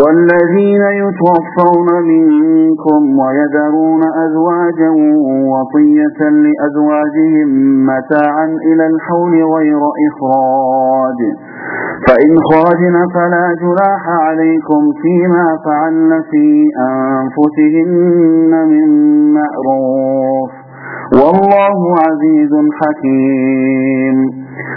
والذين يتوفون منكم ويذرون أزواجا وصية لأزواجهم متاعا إلى الحول غير إخراج. فإن خرجن فلا جراح عليكم فيما فعلن في أنفسهن من معروف. والله عزيز حكيم.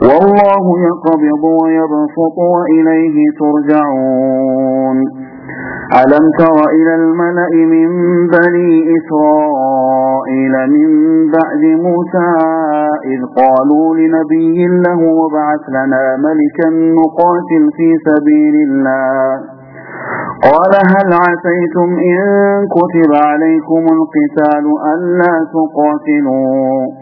والله يقبض ويبسط وإليه ترجعون. ألم تر إلى الملأ من بني إسرائيل من بعد موسى إذ قالوا لنبي له وبعث لنا ملكا نقاتل في سبيل الله. قال هل عسيتم إن كتب عليكم القتال ألا تقاتلوا؟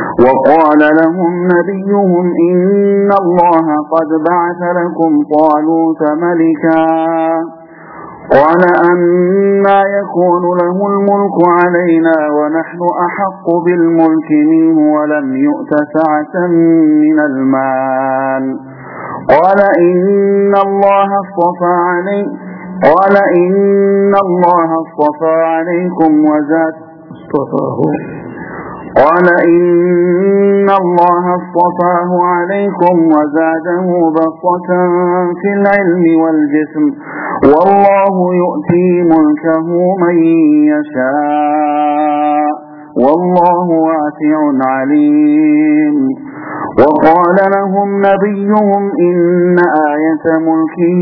وقال لهم نبيهم إن الله قد بعث لكم طالوت ملكا. قال أنا يكون له الملك علينا ونحن أحق بالملك منه ولم يؤت سعة من المال. قال إن الله اصطفى علي قال إن الله اصطفى عليكم وزاد اصطفاه. قال إن الله اصطفاه عليكم وزاده بسطة في العلم والجسم والله يؤتي ملكه من يشاء والله واسع عليم وقال لهم نبيهم إن آية ملكه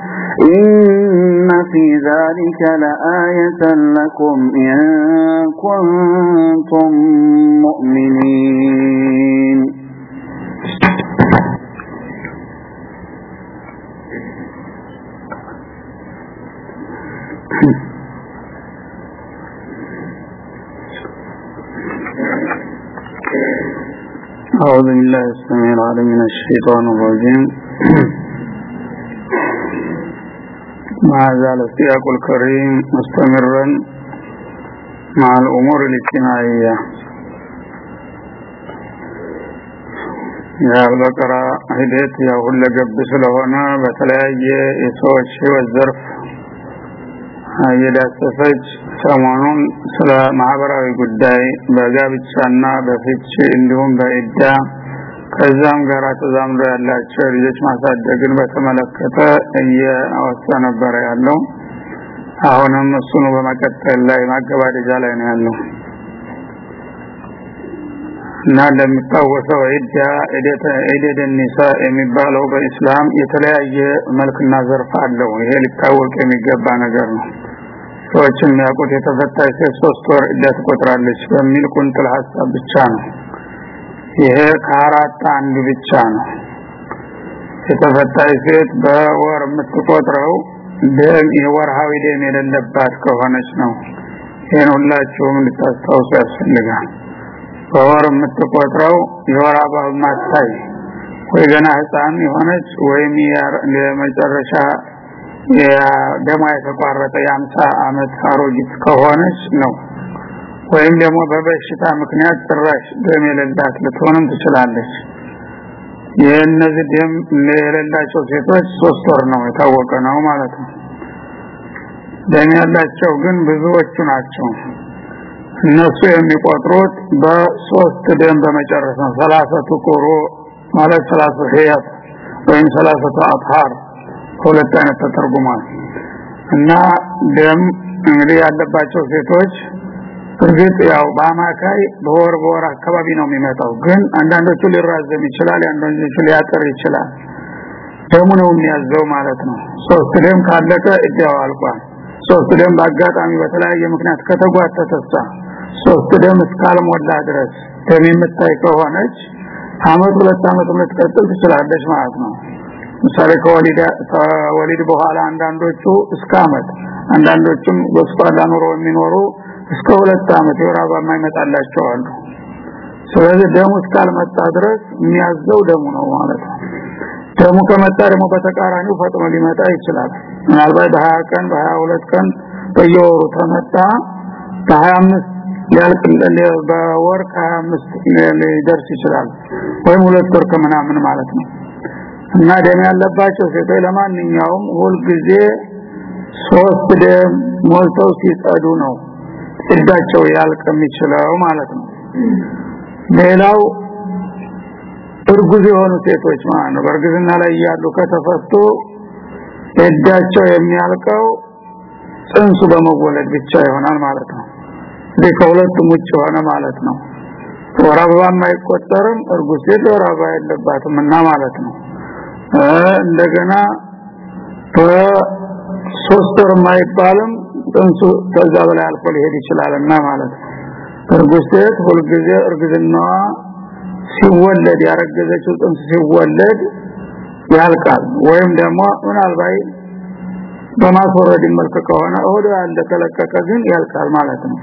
إن في ذلك لآية لكم إن كنتم مؤمنين. أعوذ بالله السميع العليم من الشيطان الرجيم. ما زال السياق الكريم مستمرا مع الأمور الاجتماعية የበቀራ ሂደት ያው ሁለገብ ስለሆነ በተለያየ የሰዎች ህይወት ዘርፍ እየዳሰሰች ሰሞኑን ስለ ማህበራዊ ጉዳይ በጋብቻና በፍች እንዲሁም በኢዳ ከዛም ጋር ተዛምዶ ያላቸው ልጆች ማሳደግን በተመለከተ እየአወሳ ነበረ ያለው። አሁንም እሱኑ በመቀጠል ላይ ማገባደጃ ላይ ነው ያለው። እና እንደሚታወሰው ዒደደ ኒሳ የሚባለው በኢስላም የተለያየ መልክና ዘርፍ አለው። ይሄ ሊታወቅ የሚገባ ነገር ነው። ሰዎች የሚያውቁት የተፈታች ሴት ሶስት ወር ዒዳ ትቆጥራለች በሚል ቁንጥል ሀሳብ ብቻ ነው ይሄ ከአራት አንድ ብቻ ነው። የተፈታች ሴት በወር የምትቆጥረው ደም የወርሃዊ ደም የሌለባት ከሆነች ነው። ይህን ሁላችሁም ልታስታውሱ ያስፈልጋል። በወር የምትቆጥረው የወር አበባ ማታይ ወይ ገና ህፃን የሆነች ወይም የመጨረሻ ደሟ የተቋረጠ የአምሳ አመት አሮጊት ከሆነች ነው ወይም ደግሞ በበሽታ ምክንያት ጭራሽ ደም የሌላት ልትሆንም ትችላለች። የእነዚህ ደም የሌላቸው ሴቶች ሶስት ወር ነው የታወቀ ነው ማለት ነው። ደም ያላቸው ግን ብዙዎቹ ናቸው። እነሱ የሚቆጥሩት በሶስት ደም በመጨረስ ነው። ሰላሰቱ ቁሩ ማለት ሰላሰ ህያት ወይም ሰላሰቱ አጥሃር ሁለት አይነት ተተርጉሟል። እና ደም እንግዲህ ያለባቸው ሴቶች እርግጥ ያው በአማካይ በወር በወር አካባቢ ነው የሚመጣው። ግን አንዳንዶቹ ሊራዘም ይችላል አንዳንዶቹ ሊያጥር ይችላል። ደሙ ነው የሚያዘው ማለት ነው። ሶስት ደም ካለቀ እዳው አልቋል። ሶስት ደም በአጋጣሚ በተለያየ ምክንያት ከተጓተተሳ ሶስት ደም እስካልሞላ ድረስ ደም የምታይ ከሆነች አመት ሁለት አመት ልትቀጥል ትችላለች ማለት ነው። ምሳሌ ከወሊድ በኋላ አንዳንዶቹ እስከ አመት አንዳንዶቹም በስፋላ ኑሮ የሚኖሩ እስከ ሁለት አመት አበባ የማይመጣላቸው አሉ። ስለዚህ ደሙ እስካልመጣ ድረስ የሚያዘው ደሙ ነው ማለት ነው። ደሙ ከመጣ ደግሞ በተቃራኒው ፈጥኖ ሊመጣ ይችላል። ምናልባት በሀያ ቀን በሀያ ሁለት ቀን በየወሩ ተመጣ በሀያ አምስት ሊያልቅ በወር ከሀያ አምስት ሊደርስ ይችላል ወይም ሁለት ወር ከምናምን ማለት ነው። እና ደም ያለባቸው ሴቶች ለማንኛውም ሁልጊዜ ሶስት ደም ሞልተው ሲጸዱ ነው እዳቸው ያልቅ የሚችለው ማለት ነው። ሌላው እርጉዝ የሆኑ ሴቶች ማለት ነው። በእርግዝና ላይ ያሉ ከተፈቱ እዳቸው የሚያልቀው ጽንሱ በመወለድ ብቻ ይሆናል ማለት ነው። ከሁለቱም ውጭ ሆነ ማለት ነው። ወር አበባም አይቆጠርም እርጉዝ ሴት ወር የለባትም እና ማለት ነው። እንደገና በሶስት ወር የማይባልም ጽንሱ ከዛ በላይ አልፎ ሊሄድ ይችላልና ማለት እርጉዝ ሴት ሁልጊዜ እርግዝናዋ ሲወለድ ያረገዘችው ጽንስ ሲወለድ ያልቃል። ወይም ደግሞ ምናልባት በማስወረድ መልክ ከሆነ ያለ ከለቀቀ ግን ያልቃል ማለት ነው።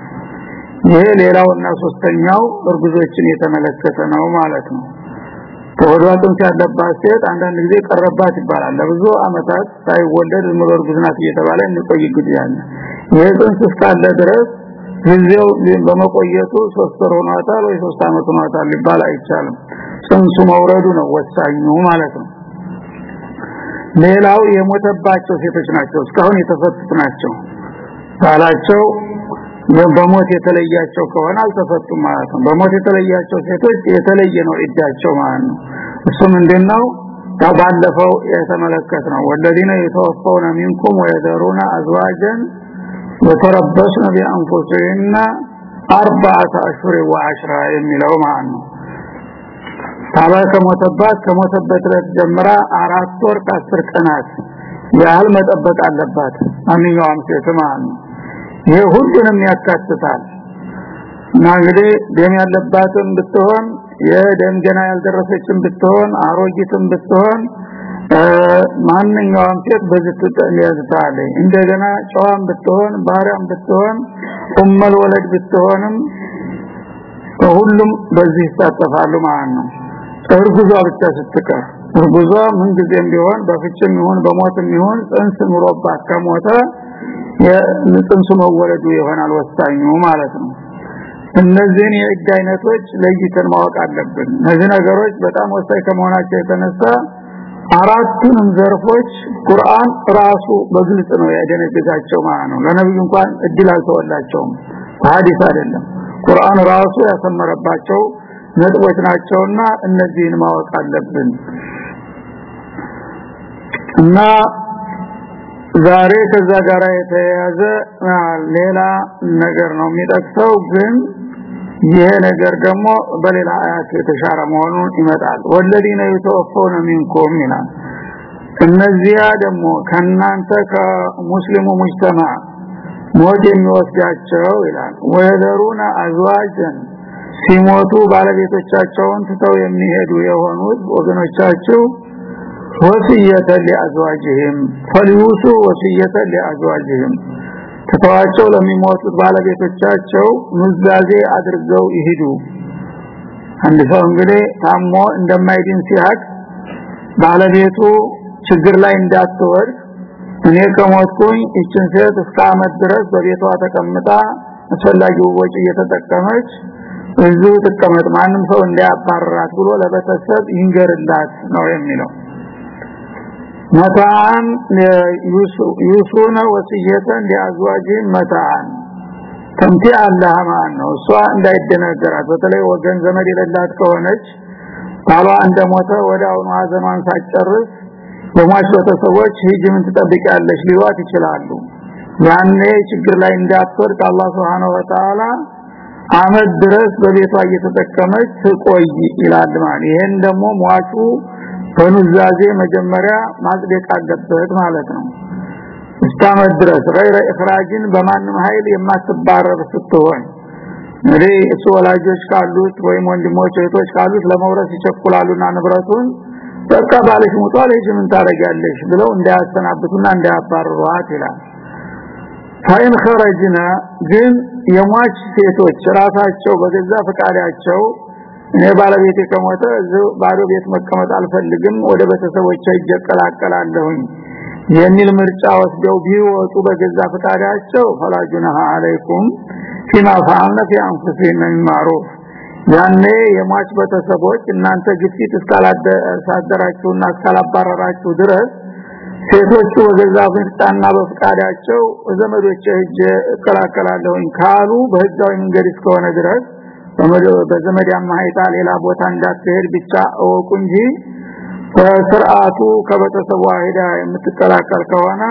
ይሄ ሌላውና ሶስተኛው እርጉዞችን የተመለከተ ነው ማለት ነው ተወዷ ጽንስ ያለባት ሴት አንዳንድ ጊዜ ቀረባት ይባላል። ለብዙ አመታት ሳይወለድ ዝም ብሎ እርጉዝ ናት እየተባለ እንቆይ ይሄ ጽንስ እስካለ ድረስ ጊዜው በመቆየቱ ሶስት ወር ሆኗታል ወይ ሶስት አመት ሆኗታል ሊባል አይቻልም። ጽንሱ መውረዱ ነው ወሳኙ ማለት ነው። ሌላው የሞተባቸው ሴቶች ናቸው እስካሁን የተፈቱት ናቸው። ባላቸው በሞት የተለያቸው ከሆነ አልተፈቱም ማለት ነው። በሞት የተለያቸው ሴቶች የተለየ ነው እዳቸው ማለት ነው። እሱ ምንድነው? ባለፈው የተመለከት ነው ወለዲነ የተወፈውነ ሚንኩም ወየደሩና አዝዋጀን ወተረበስነ ቢአንፉሲሂን አርባዓተ አሽሁር ወዐሽራ የሚለው ማለት ነው። ታባ ከሞተባት ከሞተበት ዕለት ጀምራ አራት ወር ከአስር ቀናት ያህል መጠበቅ አለባት። ማንኛውም ሴት ማለት ነው ይሄ ሁሉንም ያካትታል። እና እንግዲህ ደም ያለባትም ብትሆን የደም ገና ያልደረሰችም ብትሆን አሮጊትም ብትሆን ማንኛውም ሴት በዚህ ትያዝታለች እንደገና ጨዋም ብትሆን ባሪያም ብትሆን ኡመል ወለድ ብትሆንም ሁሉም በዚህ ይሳተፋሉ ማለት ነው። እርጉዟ ብቻ ስትቀር እርጉዟ ምን ጊዜም ቢሆን በፍችም ይሁን በሞትም ይሁን ጽንስ ኑሮባት ከሞተ የጽንሱ መወለዱ ይሆናል ወሳኙ ማለት ነው። እነዚህን የእድ አይነቶች ለይተን ማወቅ አለብን። እነዚህ ነገሮች በጣም ወሳኝ ከመሆናቸው የተነሳ አራቱንም ዘርፎች ቁርአን ራሱ በግልጽ ነው ያደነገጋቸው ማለት ነው። ለነብዩ እንኳን እድል አልተወላቸውም። ሐዲስ አይደለም። ቁርአን ራሱ ያሰመረባቸው ነጥቦች ናቸውና እነዚህን ማወቅ አለብን። እና ዛሬ ከዛ ጋር የተያያዘ ሌላ ነገር ነው የሚጠቅሰው ግን ይሄ ነገር ደግሞ በሌላ አያት የተሻረ መሆኑን ይመጣል። ወለዲነ የተወፈውነ ሚንኩም ይላል። እነዚያ ደግሞ ከናንተ ከሙስሊሙ ሙጅተማ ሞት የሚወስዳቸው ይላል። ወየደሩና አዝዋጀን ሲሞቱ ባለቤቶቻቸውን ትተው የሚሄዱ የሆኑት ወገኖቻቸው ወሲየተ ሊአዝዋጅህም ፈሊውሱ ወሲየተ ሊአዝዋጅህም። ትተዋቸው ለሚሞቱት ባለቤቶቻቸው ኑዛዜ አድርገው ይሄዱ አንድ ሰው እንግዲህ ታሞ እንደማይድን ሲያቅ ባለቤቱ ችግር ላይ እንዳትወርድ እኔ ከሞትኩኝ እችን ሴት እስከ አመት ድረስ በቤቷ ተቀምጣ አስፈላጊው ወጪ እየተጠቀመች እዚሁ ትቀመጥ ማንም ሰው እንዳያባረራት ብሎ ለቤተሰብ ይንገርላት ነው የሚለው መታን ዩሱነ ወስየተን ሊአዝዋጅ መታን። ተምቲ አላህ ነው? እሷ እንዳይደነገራት በተለይ ወገን ዘመድ የሌላት ከሆነች ባሏ እንደሞተ ወዲያውኑ ሀዘኗን ሳጨርስ በሟች ቤተሰቦች ሂጅ ምን ትጠብቂያለሽ? ሊሏት ይችላሉ። ያኔ ችግር ላይ እንዳትወድቅ አላህ Subhanahu Wa አመት ድረስ በቤቷ እየተጠቀመች ትቆይ ይላል ማለት ይሄን ደግሞ ሟቹ በኑዛዜ መጀመሪያ ማጽደቅ አለበት ማለት ነው። እስካመት ድረስ غير اخراجን በማንም ኃይል የማትባረር ስትሆን እንግዲህ እሱ ወላጆች ካሉት ወይም ወንድሞች እህቶች ካሉት ለመውረስ ይቸኩላሉና ንብረቱን በቃ ባለሽ ሙቷል እዚህ ምን ታረጋለሽ ብለው እንዳያሰናብቱና እንዳያባርሯት ይላል። ሳይን خرجنا ግን የሟች ሴቶች ራሳቸው በገዛ ፈቃዳቸው እኔ ባለቤቴ ከሞተ ባዶ ቤት መቀመጥ አልፈልግም ወደ ቤተሰቦቼ ይቀላቀላለሁኝ የሚል ምርጫ ወስደው ቢወጡ በገዛ ፈቃዳቸው ፈላጁነሃ አለይኩም ፊማ ፈዓልነ ፊ አንፉሲሂን ሚን ማሩፍ ያኔ የሟች ቤተሰቦች እናንተ ግፊት እስካላደራችሁና እስካላባረራችሁ ድረስ ሴቶቹ በገዛ ፍቃድና በፍቃዳቸው ዘመዶች እጅ እከላከላለሁኝ ካሉ በህጋዊ መንገድ እስከሆነ ድረስ በዘመድ አማይታ ሌላ ቦታ እንዳትሄድ ብቻ እወቁ እንጂ በስርዓቱ ከቤተሰቧ ሄዳ የምትቀላቀል ከሆነ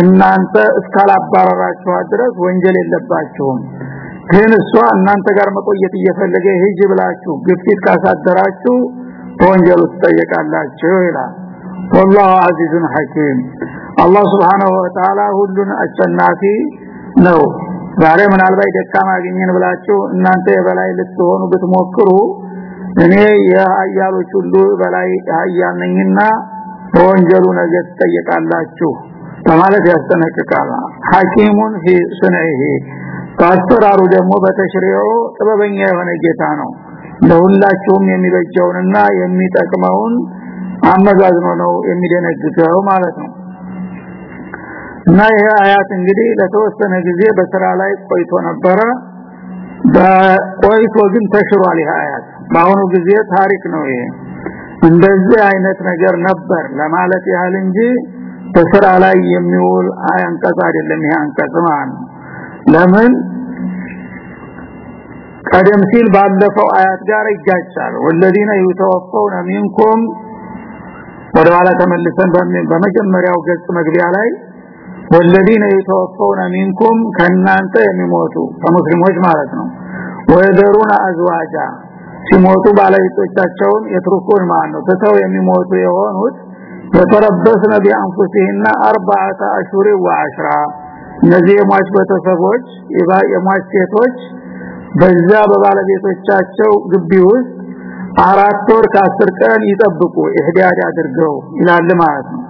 እናንተ እስካላባረራችሁ ድረስ ወንጀል የለባችሁም ግን እሷ እናንተ ጋር መቆየት እየፈለገ ሂጅ ብላችሁ ግፊት ካሳደራችሁ በወንጀሉ ትጠየቃላችሁ ይላል والله عزيز حكيم الله سبحانه وتعالى ሁሉን አሸናፊ ነው ዛሬ ምናልባት ደካማ አገኘን ብላችሁ እናንተ የበላይ ልትሆኑ ብትሞክሩ እኔ የአያሎች ሁሉ በላይ ሀያል ነኝና በወንጀሉ ነገ ትጠየቃላችሁ በማለት ያስጠነቅቃል። ሐኪሙን ፊ ስነይሂ በአሰራሩ ደግሞ በተሽሪዑ ጥበበኛ የሆነ ጌታ ነው። ለሁላችሁም የሚበጀውንና የሚጠቅመውን አመዛዝኖ ነው የሚደነግገው ማለት ነው እና ይሄ አያት እንግዲህ ለተወሰነ ጊዜ በስራ ላይ ቆይቶ ነበረ። በቆይቶ ግን ተሽሯል ይሄ አያት። በአሁኑ ጊዜ ታሪክ ነው ይሄ። እንደዚህ አይነት ነገር ነበር ለማለት ያህል እንጂ በስራ ላይ የሚውል አንቀጽ አይደለም ይሄ አንቀጽ ማለት ለምን? ቀደም ሲል ባለፈው አያት ጋር ይጋጫል። ወለዲነ ይተወፈውነ ሚንኩም ወደ ኋላ ተመልሰን በመጀመሪያው ገጽ መግቢያ ላይ ወለዲነ ይተወፈውነ ሚንኩም ከናንተ የሚሞቱ ከሙስሊሞች ማለት ነው። ወይደሩና አዝዋጃ ሲሞቱ ባለቤቶቻቸውን የትሩኩን ማለት ነው። ትተው የሚሞቱ የሆኑት የተረበስነ ቢአንፉሲህና አርባዓተ አሽሁር ወአሽራ እነዚህ የሟች ቤተሰቦች የሟች ሴቶች በዛ በባለቤቶቻቸው ግቢ ውስጥ አራት ወር ከአስር ቀን ይጠብቁ ኢህዳድ አድርገው ይላል ማለት ነው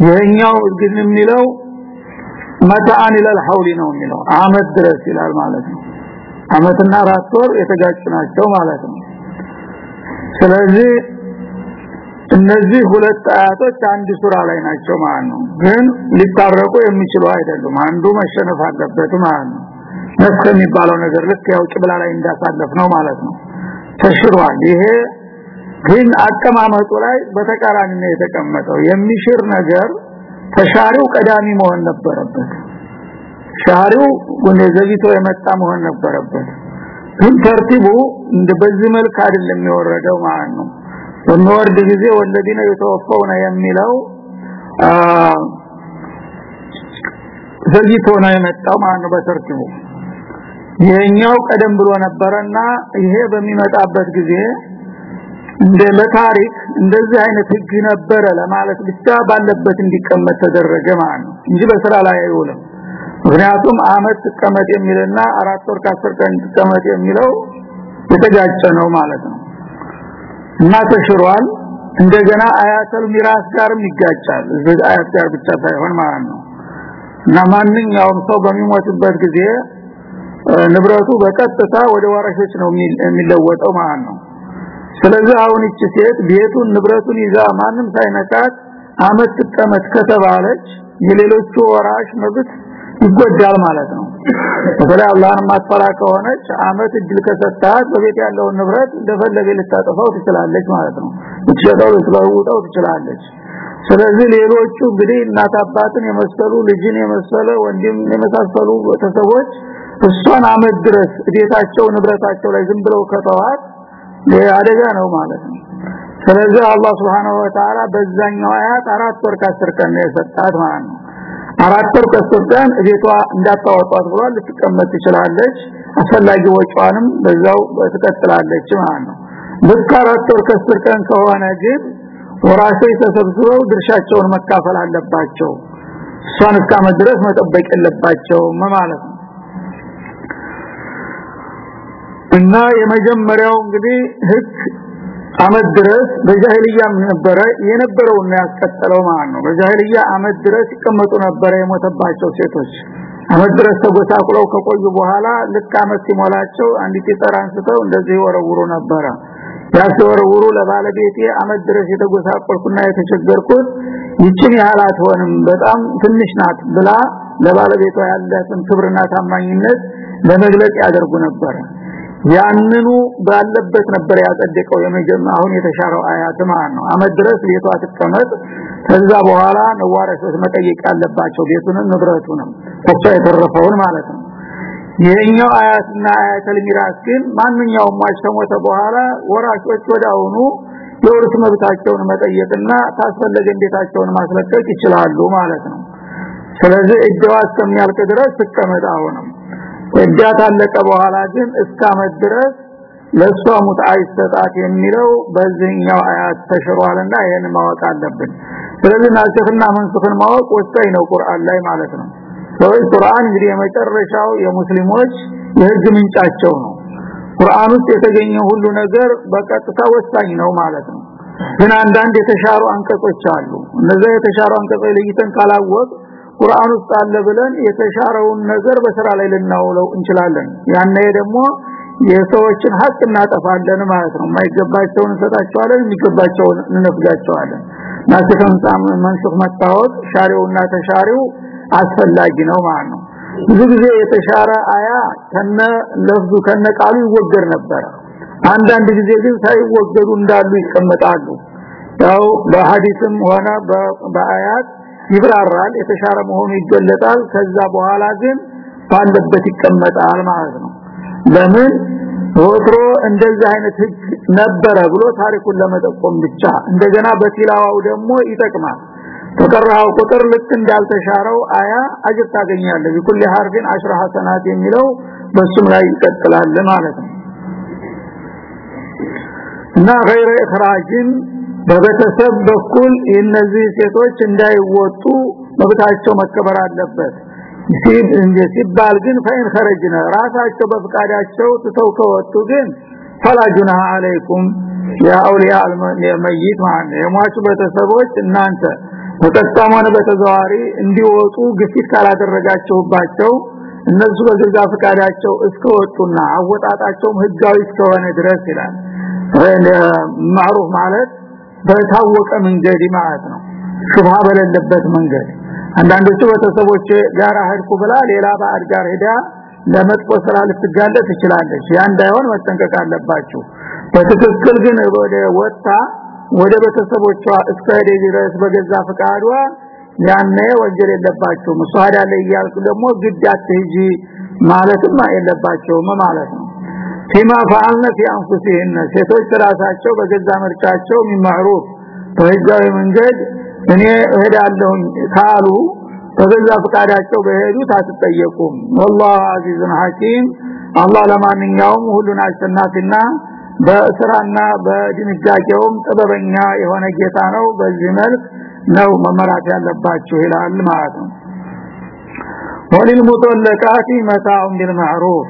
ይሄኛው ግን የሚለው መታአን ኢለል ሐውሊ ነው የሚለው። አመት ድረስ ይላል ማለት ነው። አመትና አራት ወር የተጋጩ ናቸው ማለት ነው። ስለዚህ እነዚህ ሁለት አያቶች አንድ ሱራ ላይ ናቸው ማለት ነው። ግን ሊታረቁ የሚችሉ አይደሉም። አንዱ መሸነፍ አለበት ማለት ነው። ነፍስ የሚባለው ነገር ልክ ያው ቅብላ ላይ እንዳሳለፍ ነው ማለት ነው። ተሽሯል። ይሄ ግን አቀማመጡ ላይ በተቃራኒ ነው የተቀመጠው የሚሽር ነገር ተሻሪው ቀዳሚ መሆን ነበረበት። ሻሪው ወንደ ዘግይቶ የመጣ መሆን ነበረበት። ግን ተርቲቡ በዚህ መልክ አይደለም የወረደው ማለት ነው። በሚወርድ ጊዜ ወለዲነ የተወፈውና የሚለው ዘግይቶ ነው የመጣው ማለት ነው በተርቲቡ። ይሄኛው ቀደም ብሎ ነበርና ይሄ በሚመጣበት ጊዜ እንደ ለታሪክ እንደዚህ አይነት ህግ ነበረ ለማለት ብቻ ባለበት እንዲቀመጥ ተደረገ ማለት ነው እንጂ በስራ ላይ አይውልም። ምክንያቱም አመት ተቀመጥ የሚልና አራት ወር ከአስር ቀን ተቀመጥ የሚለው የተጋጨ ነው ማለት ነው። እና ተሽሯል። እንደገና አያተል ሚራስ ጋርም ይጋጫል። እዚህ አያት ጋር ብቻ ሳይሆን ማለት ነው። እና ማንኛውም ሰው በሚሞትበት ጊዜ ንብረቱ በቀጥታ ወደ ወራሾች ነው የሚለወጠው ማለት ነው ስለዚህ አሁን እቺ ሴት ቤቱን ንብረቱን ይዛ ማንም ሳይነካት አመት ተቀመጥ ከተባለች የሌሎቹ ወራሽ መብት ይጎዳል ማለት ነው። በተለይ አላህን ማጥፋራ ከሆነች አመት እድል ከሰጣት በቤት ያለውን ንብረት እንደፈለገ ልታጠፋው ትችላለች ማለት ነው። ልትሸጠው ልትለውጠው ትችላለች። ስለዚህ ሌሎቹ እንግዲህ እናት አባትን የመሰሉ ልጅን የመሰለ ወንድም የመሳሰሉ ቤተሰቦች እሷን አመት ድረስ ቤታቸው ንብረታቸው ላይ ዝም ብለው ከተዋት አደጋ ነው ማለት ነው። ስለዚህ አላህ Subhanahu Wa Ta'ala በዛኛው አያት አራት ወር ከአስር ቀን ነው የሰጣት ማለት ነው። አራት ወር ከአስር ቀን እንዳታወጣት ብሏል ልትቀመጥ ትችላለች። አስፈላጊ ወጪዋንም በዛው ትቀጥላለች ማለት ነው። ልክ አራት ወር ከአስር ቀን ከሆነ ግን ወራሾች ተሰብስበው ድርሻቸውን መካፈል አለባቸው። እሷን እስካመት ድረስ መጠበቅ የለባቸውም ማለት ነው እና የመጀመሪያው እንግዲህ ህግ አመት ድረስ በጃሂልያም ነበረ የነበረው ነው ያስቀጠለው ማለት ነው። በጃሂልያ አመት ድረስ ይቀመጡ ነበረ የሞተባቸው ሴቶች። አመት ድረስ ተጎሳቁለው ከቆዩ በኋላ ልክ አመት ሲሞላቸው አንዲት ጠር አንስተው እንደዚህ ወረውሩ ነበረ። ያስወረውሩ ለባለቤቴ አመት ድረስ የተጎሳቆልኩና የተቸገርኩት ይችን ያህል አትሆንም በጣም ትንሽ ናት ብላ ለባለቤቷ ያላትን ክብርና ታማኝነት ለመግለጽ ያደርጉ ነበር ያንኑ ባለበት ነበር ያጸደቀው የመጀመሪያ አሁን የተሻረው አያት ማለት ነው። አመት ድረስ ቤቷ ተቀመጥ ከዛ በኋላ ነዋሪዎች መጠየቅ ያለባቸው ቤቱንም ንብረቱንም ከሷ የተረፈውን ማለት ነው። ይሄኛው አያትና አያተል ሚራስ ግን ማንኛውም ማች ከሞተ በኋላ ወራሾች ወዳውኑ የውርስ መብታቸውን መጠየቅና ታስፈለገ እንዴታቸውን ማስለቀቅ ይችላሉ ማለት ነው። ስለዚህ እጃዋ እስከሚያልቅ ድረስ ተቀመጥ አሁንም እጃት አለቀ በኋላ ግን እስካመት ድረስ ለሷ ሙትዓ ይሰጣት የሚለው በዚህኛው አያት ተሽሯልና ይሄን ማወቅ አለብን። ስለዚህ ናስኽና መንሱኽን ማወቅ ወሳኝ ነው ቁርአን ላይ ማለት ነው። ሰዎች ቁርአን እንግዲህ የመጨረሻው የሙስሊሞች የህግ ምንጫቸው ነው። ቁርአን ውስጥ የተገኘ ሁሉ ነገር በቀጥታ ወሳኝ ነው ማለት ነው። ግን አንዳንድ የተሻሩ አንቀጾች አሉ። እነዚህ የተሻሩ አንቀጾች ለይተን ካላወቅ ቁርአን ውስጥ አለ ብለን የተሻረውን ነገር በስራ ላይ ልናውለው እንችላለን። ያኔ ደግሞ የሰዎችን ሀቅ እናጠፋለን ማለት ነው። የማይገባቸውን እንሰጣቸዋለን የሚገባቸውን እንነፍጋቸዋለን። ናስከምጣም መንሱክ መታወቅ ሻሪውና ተሻሪው አስፈላጊ ነው ማለት ነው። ብዙ ጊዜ የተሻረ አያ ከነ ለፍዙ ከነ ቃሉ ይወገድ ነበር። አንዳንድ ጊዜ ግን ሳይወገዱ እንዳሉ ይቀመጣሉ። ያው በሐዲስም ሆነ በአያት ይብራራል የተሻረ መሆኑ ይገለጣል። ከዛ በኋላ ግን ባለበት ይቀመጣል ማለት ነው። ለምን? ወትሮ እንደዚህ አይነት ህግ ነበረ ብሎ ታሪኩን ለመጠቆም ብቻ። እንደገና በቲላዋው ደግሞ ይጠቅማል። ተቀራው ቁጥር ልክ እንዳልተሻረው አያ አጅር ታገኛለህ። ይኩል ሐርፍን 10 ሐሰናት የሚለው በሱም ላይ ይቀጥላል ማለት ነው። እና غير اخراج በቤተሰብ በኩል እነዚህ ሴቶች እንዳይወጡ መብታቸው መከበር አለበት ሲል እንደ ሲባል ግን ፈይን خرجنا ራሳቸው በፍቃዳቸው ትተው ከወጡ ግን ፈላጁና አለይኩም ያ አውሊያ الميت ማለት የሟቹ ቤተሰቦች እናንተ በቀጥታም በተዘዋሪ እንዲወጡ ግፊት ካላደረጋቸውባቸው እነሱ በግልጋ ፍቃዳቸው እስከወጡና አወጣጣቸውም ህጋዊ እስከሆነ ድረስ ይላል ማሩፍ ማለት በታወቀ መንገድ ማለት ነው። ሹብሃ በሌለበት መንገድ። አንዳንዶቹ ቤተሰቦች ጋር ሄድኩ ብላ ሌላ ባዕድ ጋር ሄዳ ለመጥፎ ስራ ልትጋለጥ ትችላለች። ያ እንዳይሆን መጠንቀቅ አለባችሁ። በትክክል ግን ወደ ወጣ ወደ ቤተሰቦቿ እስከሄደ ድረስ በገዛ ፍቃዷ ያኔ ወንጀል የለባቸው መስዋዕት ላይ ያልኩ ደግሞ ግድ አትሂጂ ማለትም የለባቸውም ማለት ነው ፊማ ፈዓልነ ፊ አንፉሲህን ሴቶች ራሳቸው በገዛ ምርጫቸው የሚማሩፍ በህጋዊ መንገድ እኔ እሄዳለሁኝ ካሉ በገዛ ፍቃዳቸው በሄዱት አትጠየቁም። ወላሁ አዚዙን ሐኪም። አላህ ለማንኛውም ሁሉን አሸናፊና በስራና በድንጋጌውም ጥበበኛ የሆነ ጌታ ነው። በዚህ መልክ ነው መመራት ያለባችሁ ይላል ማለት ነው። ወለልሙጠለቃቲ መታኡን ቢልማዕሩፍ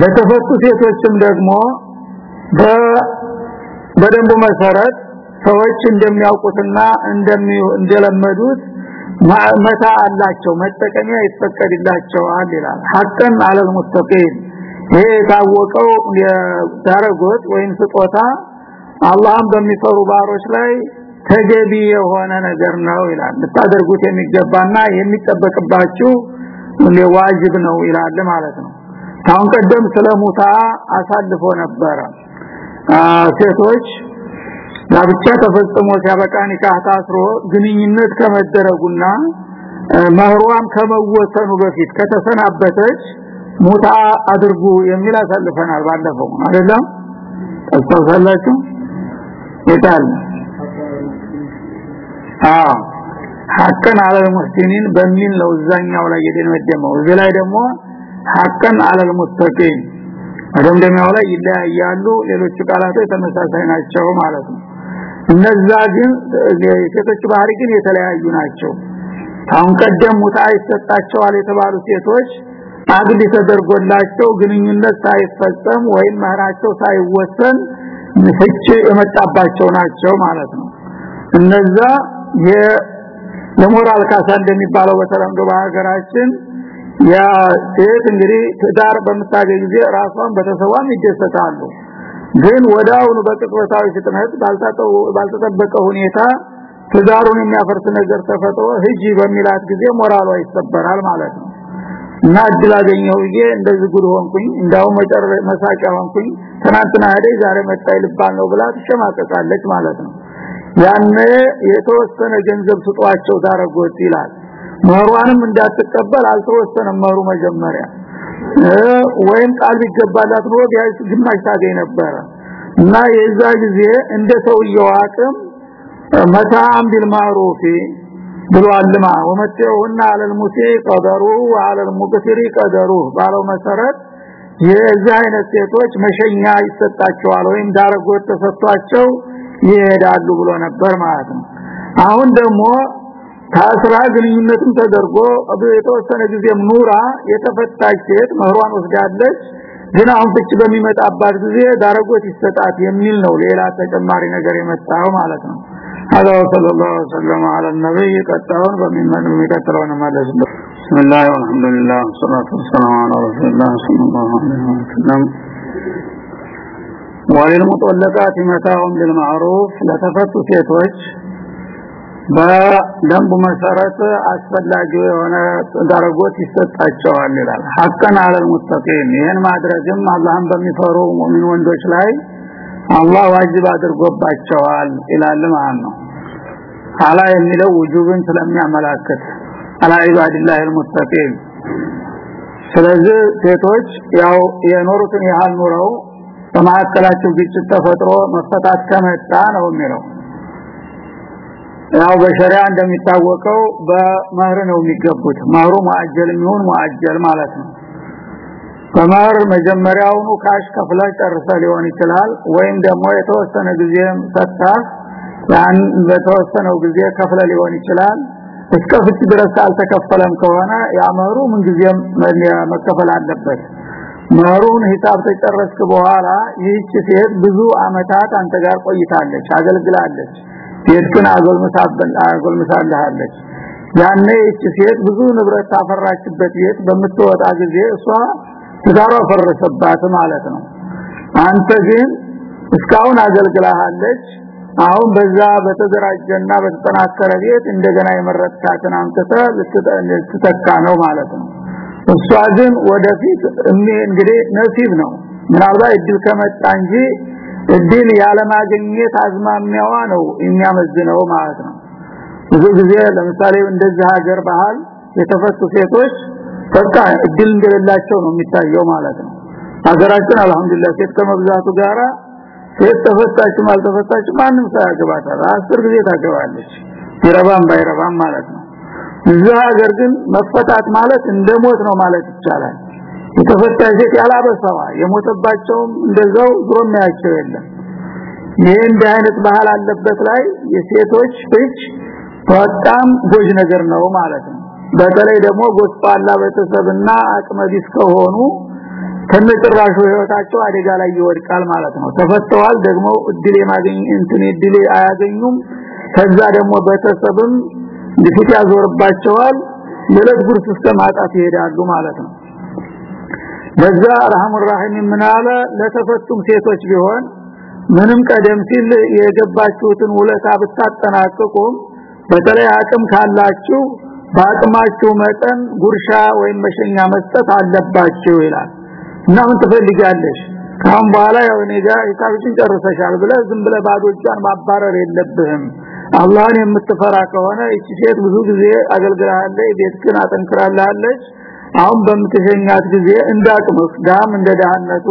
በተፈቱ ሴቶችም ደግሞ በደንቡ መሰረት ሰዎች እንደሚያውቁትና እንደለመዱት መታ አላቸው መጠቀሚያ ይፈቀድላቸዋል ይላል። ሐቀን አለል ይሄ የታወቀው የዳረጎት ወይም ስጦታ አላህን በሚፈሩ ባሮች ላይ ተገቢ የሆነ ነገር ነው ይላል። ልታደርጉት የሚገባና የሚጠበቅባችሁ ዋጅብ ነው ይላል ማለት ነው ታውን ቀደም ስለ ሙታ አሳልፎ ነበረ። ሴቶች ጋብቻ ተፈጽሞ ሲያበቃ ኒካህ ታስሮ ግንኙነት ከመደረጉና መህሯም ከመወሰኑ በፊት ከተሰናበተች ሙታ አድርጉ የሚል አሳልፈናል ባለፈው አይደለም? ታስታውሳላችሁ? ይታል አዎ ሐቀን አለል ሙህሲኒን በሚል ነው እዛኛው ላይ የደመደመው እዚህ ላይ ደግሞ ሐቀን አለል ሙተቂን መደምደሚያው ላይ ይለያያሉ ሌሎች ቃላቶች ተመሳሳይ ናቸው ማለት ነው። እነዛ ግን ሴቶች ባህሪ ግን የተለያዩ ናቸው። አሁን ቀደም ሙታ ይሰጣቸዋል የተባሉ ሴቶች አግድ ተደርጎላቸው ግንኙነት ሳይፈጸም ወይም መህራቸው ሳይወሰን ፍች የመጣባቸው ናቸው ማለት ነው። እነዛ የሞራል ካሳ እንደሚባለው በተለምዶ በሀገራችን ያ ሴት እንግዲህ ትዳር በምታገኝ ጊዜ ራሷን በተሰዋም ይደሰታሉ። ግን ወዳውኑ በቅጽበታዊ ፍጥነት ባልተጠበቀ ሁኔታ ትዳሩን የሚያፈርስ ነገር ተፈጥሮ ህጂ በሚላት ጊዜ ሞራሏ ይሰበራል ማለት ነው። እና እድል አገኘው ይሄ እንደዚህ ጉድ ሆንኩኝ እንዳው መሳቂያ ሆንኩኝ ትናንትና ሄደ ዛሬ መጣ ይልባል ነው ብላ ትሸማቀቃለች ማለት ነው። ያነ የተወሰነ ገንዘብ ስጧቸው ታረጎት ይላል መህሯንም እንዳትቀበል አልተወሰነም መህሩ መጀመሪያ። ወይም ቃል ቢገባላት ብሎ ቢያንስ ግማሽ ታገኝ ነበረ። እና የዛ ጊዜ እንደ ሰውየው አቅም መታም ቢልማሩፊ ብሏልማ ወመተውና አለል ሙሲ ቀደሩ ወአለል ሙቅሲሪ ቀደሩ ባለው መሰረት የዚህ አይነት ሴቶች መሸኛ ይሰጣቸዋል ወይም ዳረጎት ተሰጥቷቸው ይሄዳሉ ብሎ ነበር ማለት ነው። አሁን ደግሞ ታስራ ግንኙነትም ተደርጎ የተወሰነ ጊዜም ኑራ የተፈታች ሴት መህሯን ወስዳለች ግን አሁን ፍች በሚመጣባት ጊዜ ዳረጎት ይሰጣት የሚል ነው ሌላ ተጨማሪ ነገር የመጣው ማለት ነው هذا وصلى الله وسلم على النبي قطعون بمن يقتلون مالس بسم الله والحمد لله والصلاة والسلام على رسول الله صلى الله عليه وسلم وللمطلقات متاع بالمعروف ለተፈቱ ሴቶች በደንቡ መሰረት አስፈላጊ የሆነ ዳረጎት ይሰጣቸዋል ይላል። ሐቀን አለል ሙተቂን ይሄን ማድረግም አላህን በሚፈሩ ሙእሚን ወንዶች ላይ አላህ ዋጅብ አድርጎባቸዋል ይላል ማለት ነው። አላ የሚለው ውጁብን ስለሚያመላክት አላ ኢባዲላህ አልሙተቂን ስለዚህ ሴቶች ያው የኖሩትን ያህል ኑረው በማዕከላቸው ግጭት ተፈጥሮ መፈታት ከመጣ ነው የሚለው ያው በሸሪዓ እንደሚታወቀው በመህር ነው የሚገቡት። መህሩ مؤجل የሚሆን مؤجل ማለት ነው። በመህር መጀመሪያውኑ cash ከፍለ ጨርሰ ሊሆን ይችላል። ወይም ደግሞ የተወሰነ ጊዜ ሰጣ ያን በተወሰነው ጊዜ ከፍለ ሊሆን ይችላል። እስከ ፍች ድረስ አልተከፈለም ከሆነ ያ መህሩ ምን ጊዜም መከፈል አለበት። መህሩን ሂሳብ ተጨረስክ በኋላ ይህች ሴት ብዙ አመታት አንተ ጋር ቆይታለች አገልግላለች ቤትክን አጎልምሳበል አጎልምሳለሃለች ያኔ እቺ ሴት ብዙ ንብረት ታፈራችበት ቤት በምትወጣ ጊዜ እሷ ትዳሯ ፈረሰባት ማለት ነው። አንተ ግን እስካሁን አገልግላሃለች አሁን በዛ በተደራጀና በተጠናከረ ቤት እንደገና የመረጥካትን አንተተ ልትተካ ነው ማለት ነው። እሷ ግን ወደፊት እንግዲህ ነሲብ ነው። ምናልባት እድል ከመጣ እንጂ እድል ያለማግኘት አዝማሚያዋ ነው የሚያመዝነው ማለት ነው። ብዙ ጊዜ ለምሳሌ እንደዚህ ሀገር ባህል የተፈቱ ሴቶች በቃ እድል እንደሌላቸው ነው የሚታየው ማለት ነው። ሀገራችን አልহামዱሊላህ ሴት ከመብዛቱ ጋራ ሴት ተፈታችም አልተፈታችም ማንም ሳያገባታል አስር ጊዜ ታገባለች። ይረባም ባይረባም ማለት ነው። እዚህ ሀገር ግን መፈታት ማለት እንደሞት ነው ማለት ይቻላል የተፈታ ሴት ያላበሰዋ የሞተባቸውም እንደዛው ድሮ የሚያቸው የለም። ይሄ አይነት ባህል አለበት ላይ የሴቶች ፍች በጣም ጎጅ ነገር ነው ማለት ነው። በተለይ ደግሞ ጎስቋላ ቤተሰብና አቅመ ቢስ ከሆኑ ከነጭራሹ ህይወታቸው አደጋ ላይ ይወድቃል ማለት ነው። ተፈተዋል ደግሞ እድል የማገኝ እንትን እድል አያገኙም። ከዛ ደግሞ ቤተሰብም ዲፊት ያዞርባቸዋል። የለት ጉርስ እስከ ማጣት ይሄዳሉ ማለት ነው በዛ ረህሙር ረሂም ምናለ ለተፈቱም ሴቶች ቢሆን ምንም ቀደም ሲል የገባችሁትን ውለታ ብታጠናቅቁም በተለይ አቅም ካላችሁ በአቅማችሁ መጠን ጉርሻ ወይም መሸኛ መስጠት አለባችሁ ይላል። እና ምን ትፈልጋለሽ ካሁን በኋላ ያው እኔ ጋር ሂሳብሽን ጨርሰሻል ብለ ዝም ብለ ባዶ ማባረር የለብህም። አላህን የምትፈራ ከሆነ እቺ ሴት ብዙ ጊዜ አገልግላለች ቤትክን አጠንክራለች አሁን በምትሸኛት ጊዜ እንዳቅምህ ዳም እንደ ዳህነቱ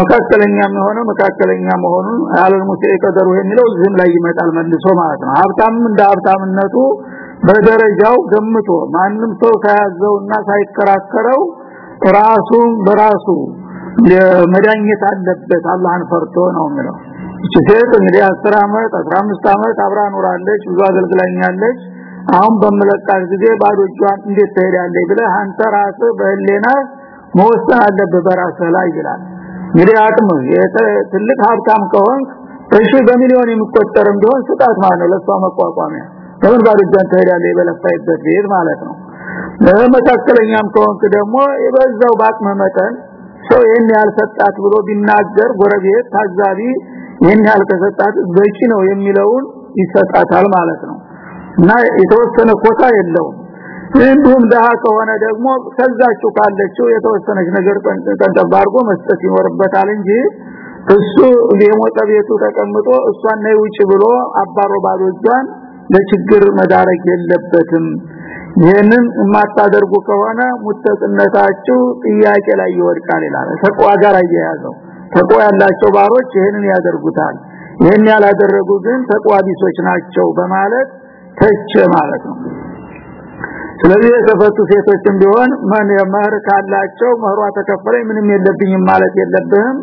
መካከለኛ የሆነ መካከለኛ መሆኑን አለል ሙሴ ቀደሩ የሚለው ዝም ላይ ይመጣል መልሶ ማለት ነው። ሀብታም እንደ ሀብታምነቱ በደረጃው ገምቶ ማንም ሰው ሳያዘውና ሳይከራከረው ራሱን በራሱ መዳኘት አለበት። አላህን ፈርቶ ነው የሚለው። ሴት እንግዲህ 10 አመት 15 አመት አብራ ኖራለች ብዙ አገልግላኛለች አሁን በመለቃት ጊዜ ባዶ እጇን እንዴት ትሄዳለች ብለ አንተ ራስህ በህሌና መወሰን አለብህ በራስህ ላይ ይላል። እንግዲህ አቅም ትልቅ ሀብታም ከሆን እሺ በሚሊዮን የሚቆጠርም ቢሆን ስጣት ማለት ነው። ለሷ መቋቋሚያ ለምን ባዶ እጇን ትሄዳለች በለፋይበት ቤት ማለት ነው። ለመካከለኛም ከሆንክ ደግሞ የበዛው በአቅመ መጠን ሰው ይሄን ያልሰጣት ብሎ ቢናገር ጎረቤት ታዛቢ ይሄን ያልከሰጣት በቂ ነው የሚለውን ይሰጣታል ማለት ነው እና የተወሰነ ኮታ የለውም። እንዲሁም ደሃ ከሆነ ደግሞ ከዛችሁ ካለችው የተወሰነች ነገር ቀንጠብ አድርጎ መስጠት ይኖርበታል እንጂ እሱ የሞተ ቤቱ ተቀምጦ እሷን ነው ውጭ ብሎ አባሮ ባዶ እጇን ለችግር መዳረግ የለበትም። ይህንን የማታደርጉ ከሆነ ሙተቅነታችሁ ጥያቄ ላይ ይወድቃል ይላል። ተቋ ጋር አያያዘው። ተቋ ያላቸው ባሮች ይህንን ያደርጉታል። ይህን ያላደረጉ ግን ተቋ ቢሶች ናቸው በማለት ተቸ ማለት ነው። ስለዚህ የተፈቱ ሴቶችም ቢሆን ማን የመህር ካላቸው መህሯ ተከፈለኝ ምንም የለብኝም ማለት የለብህም።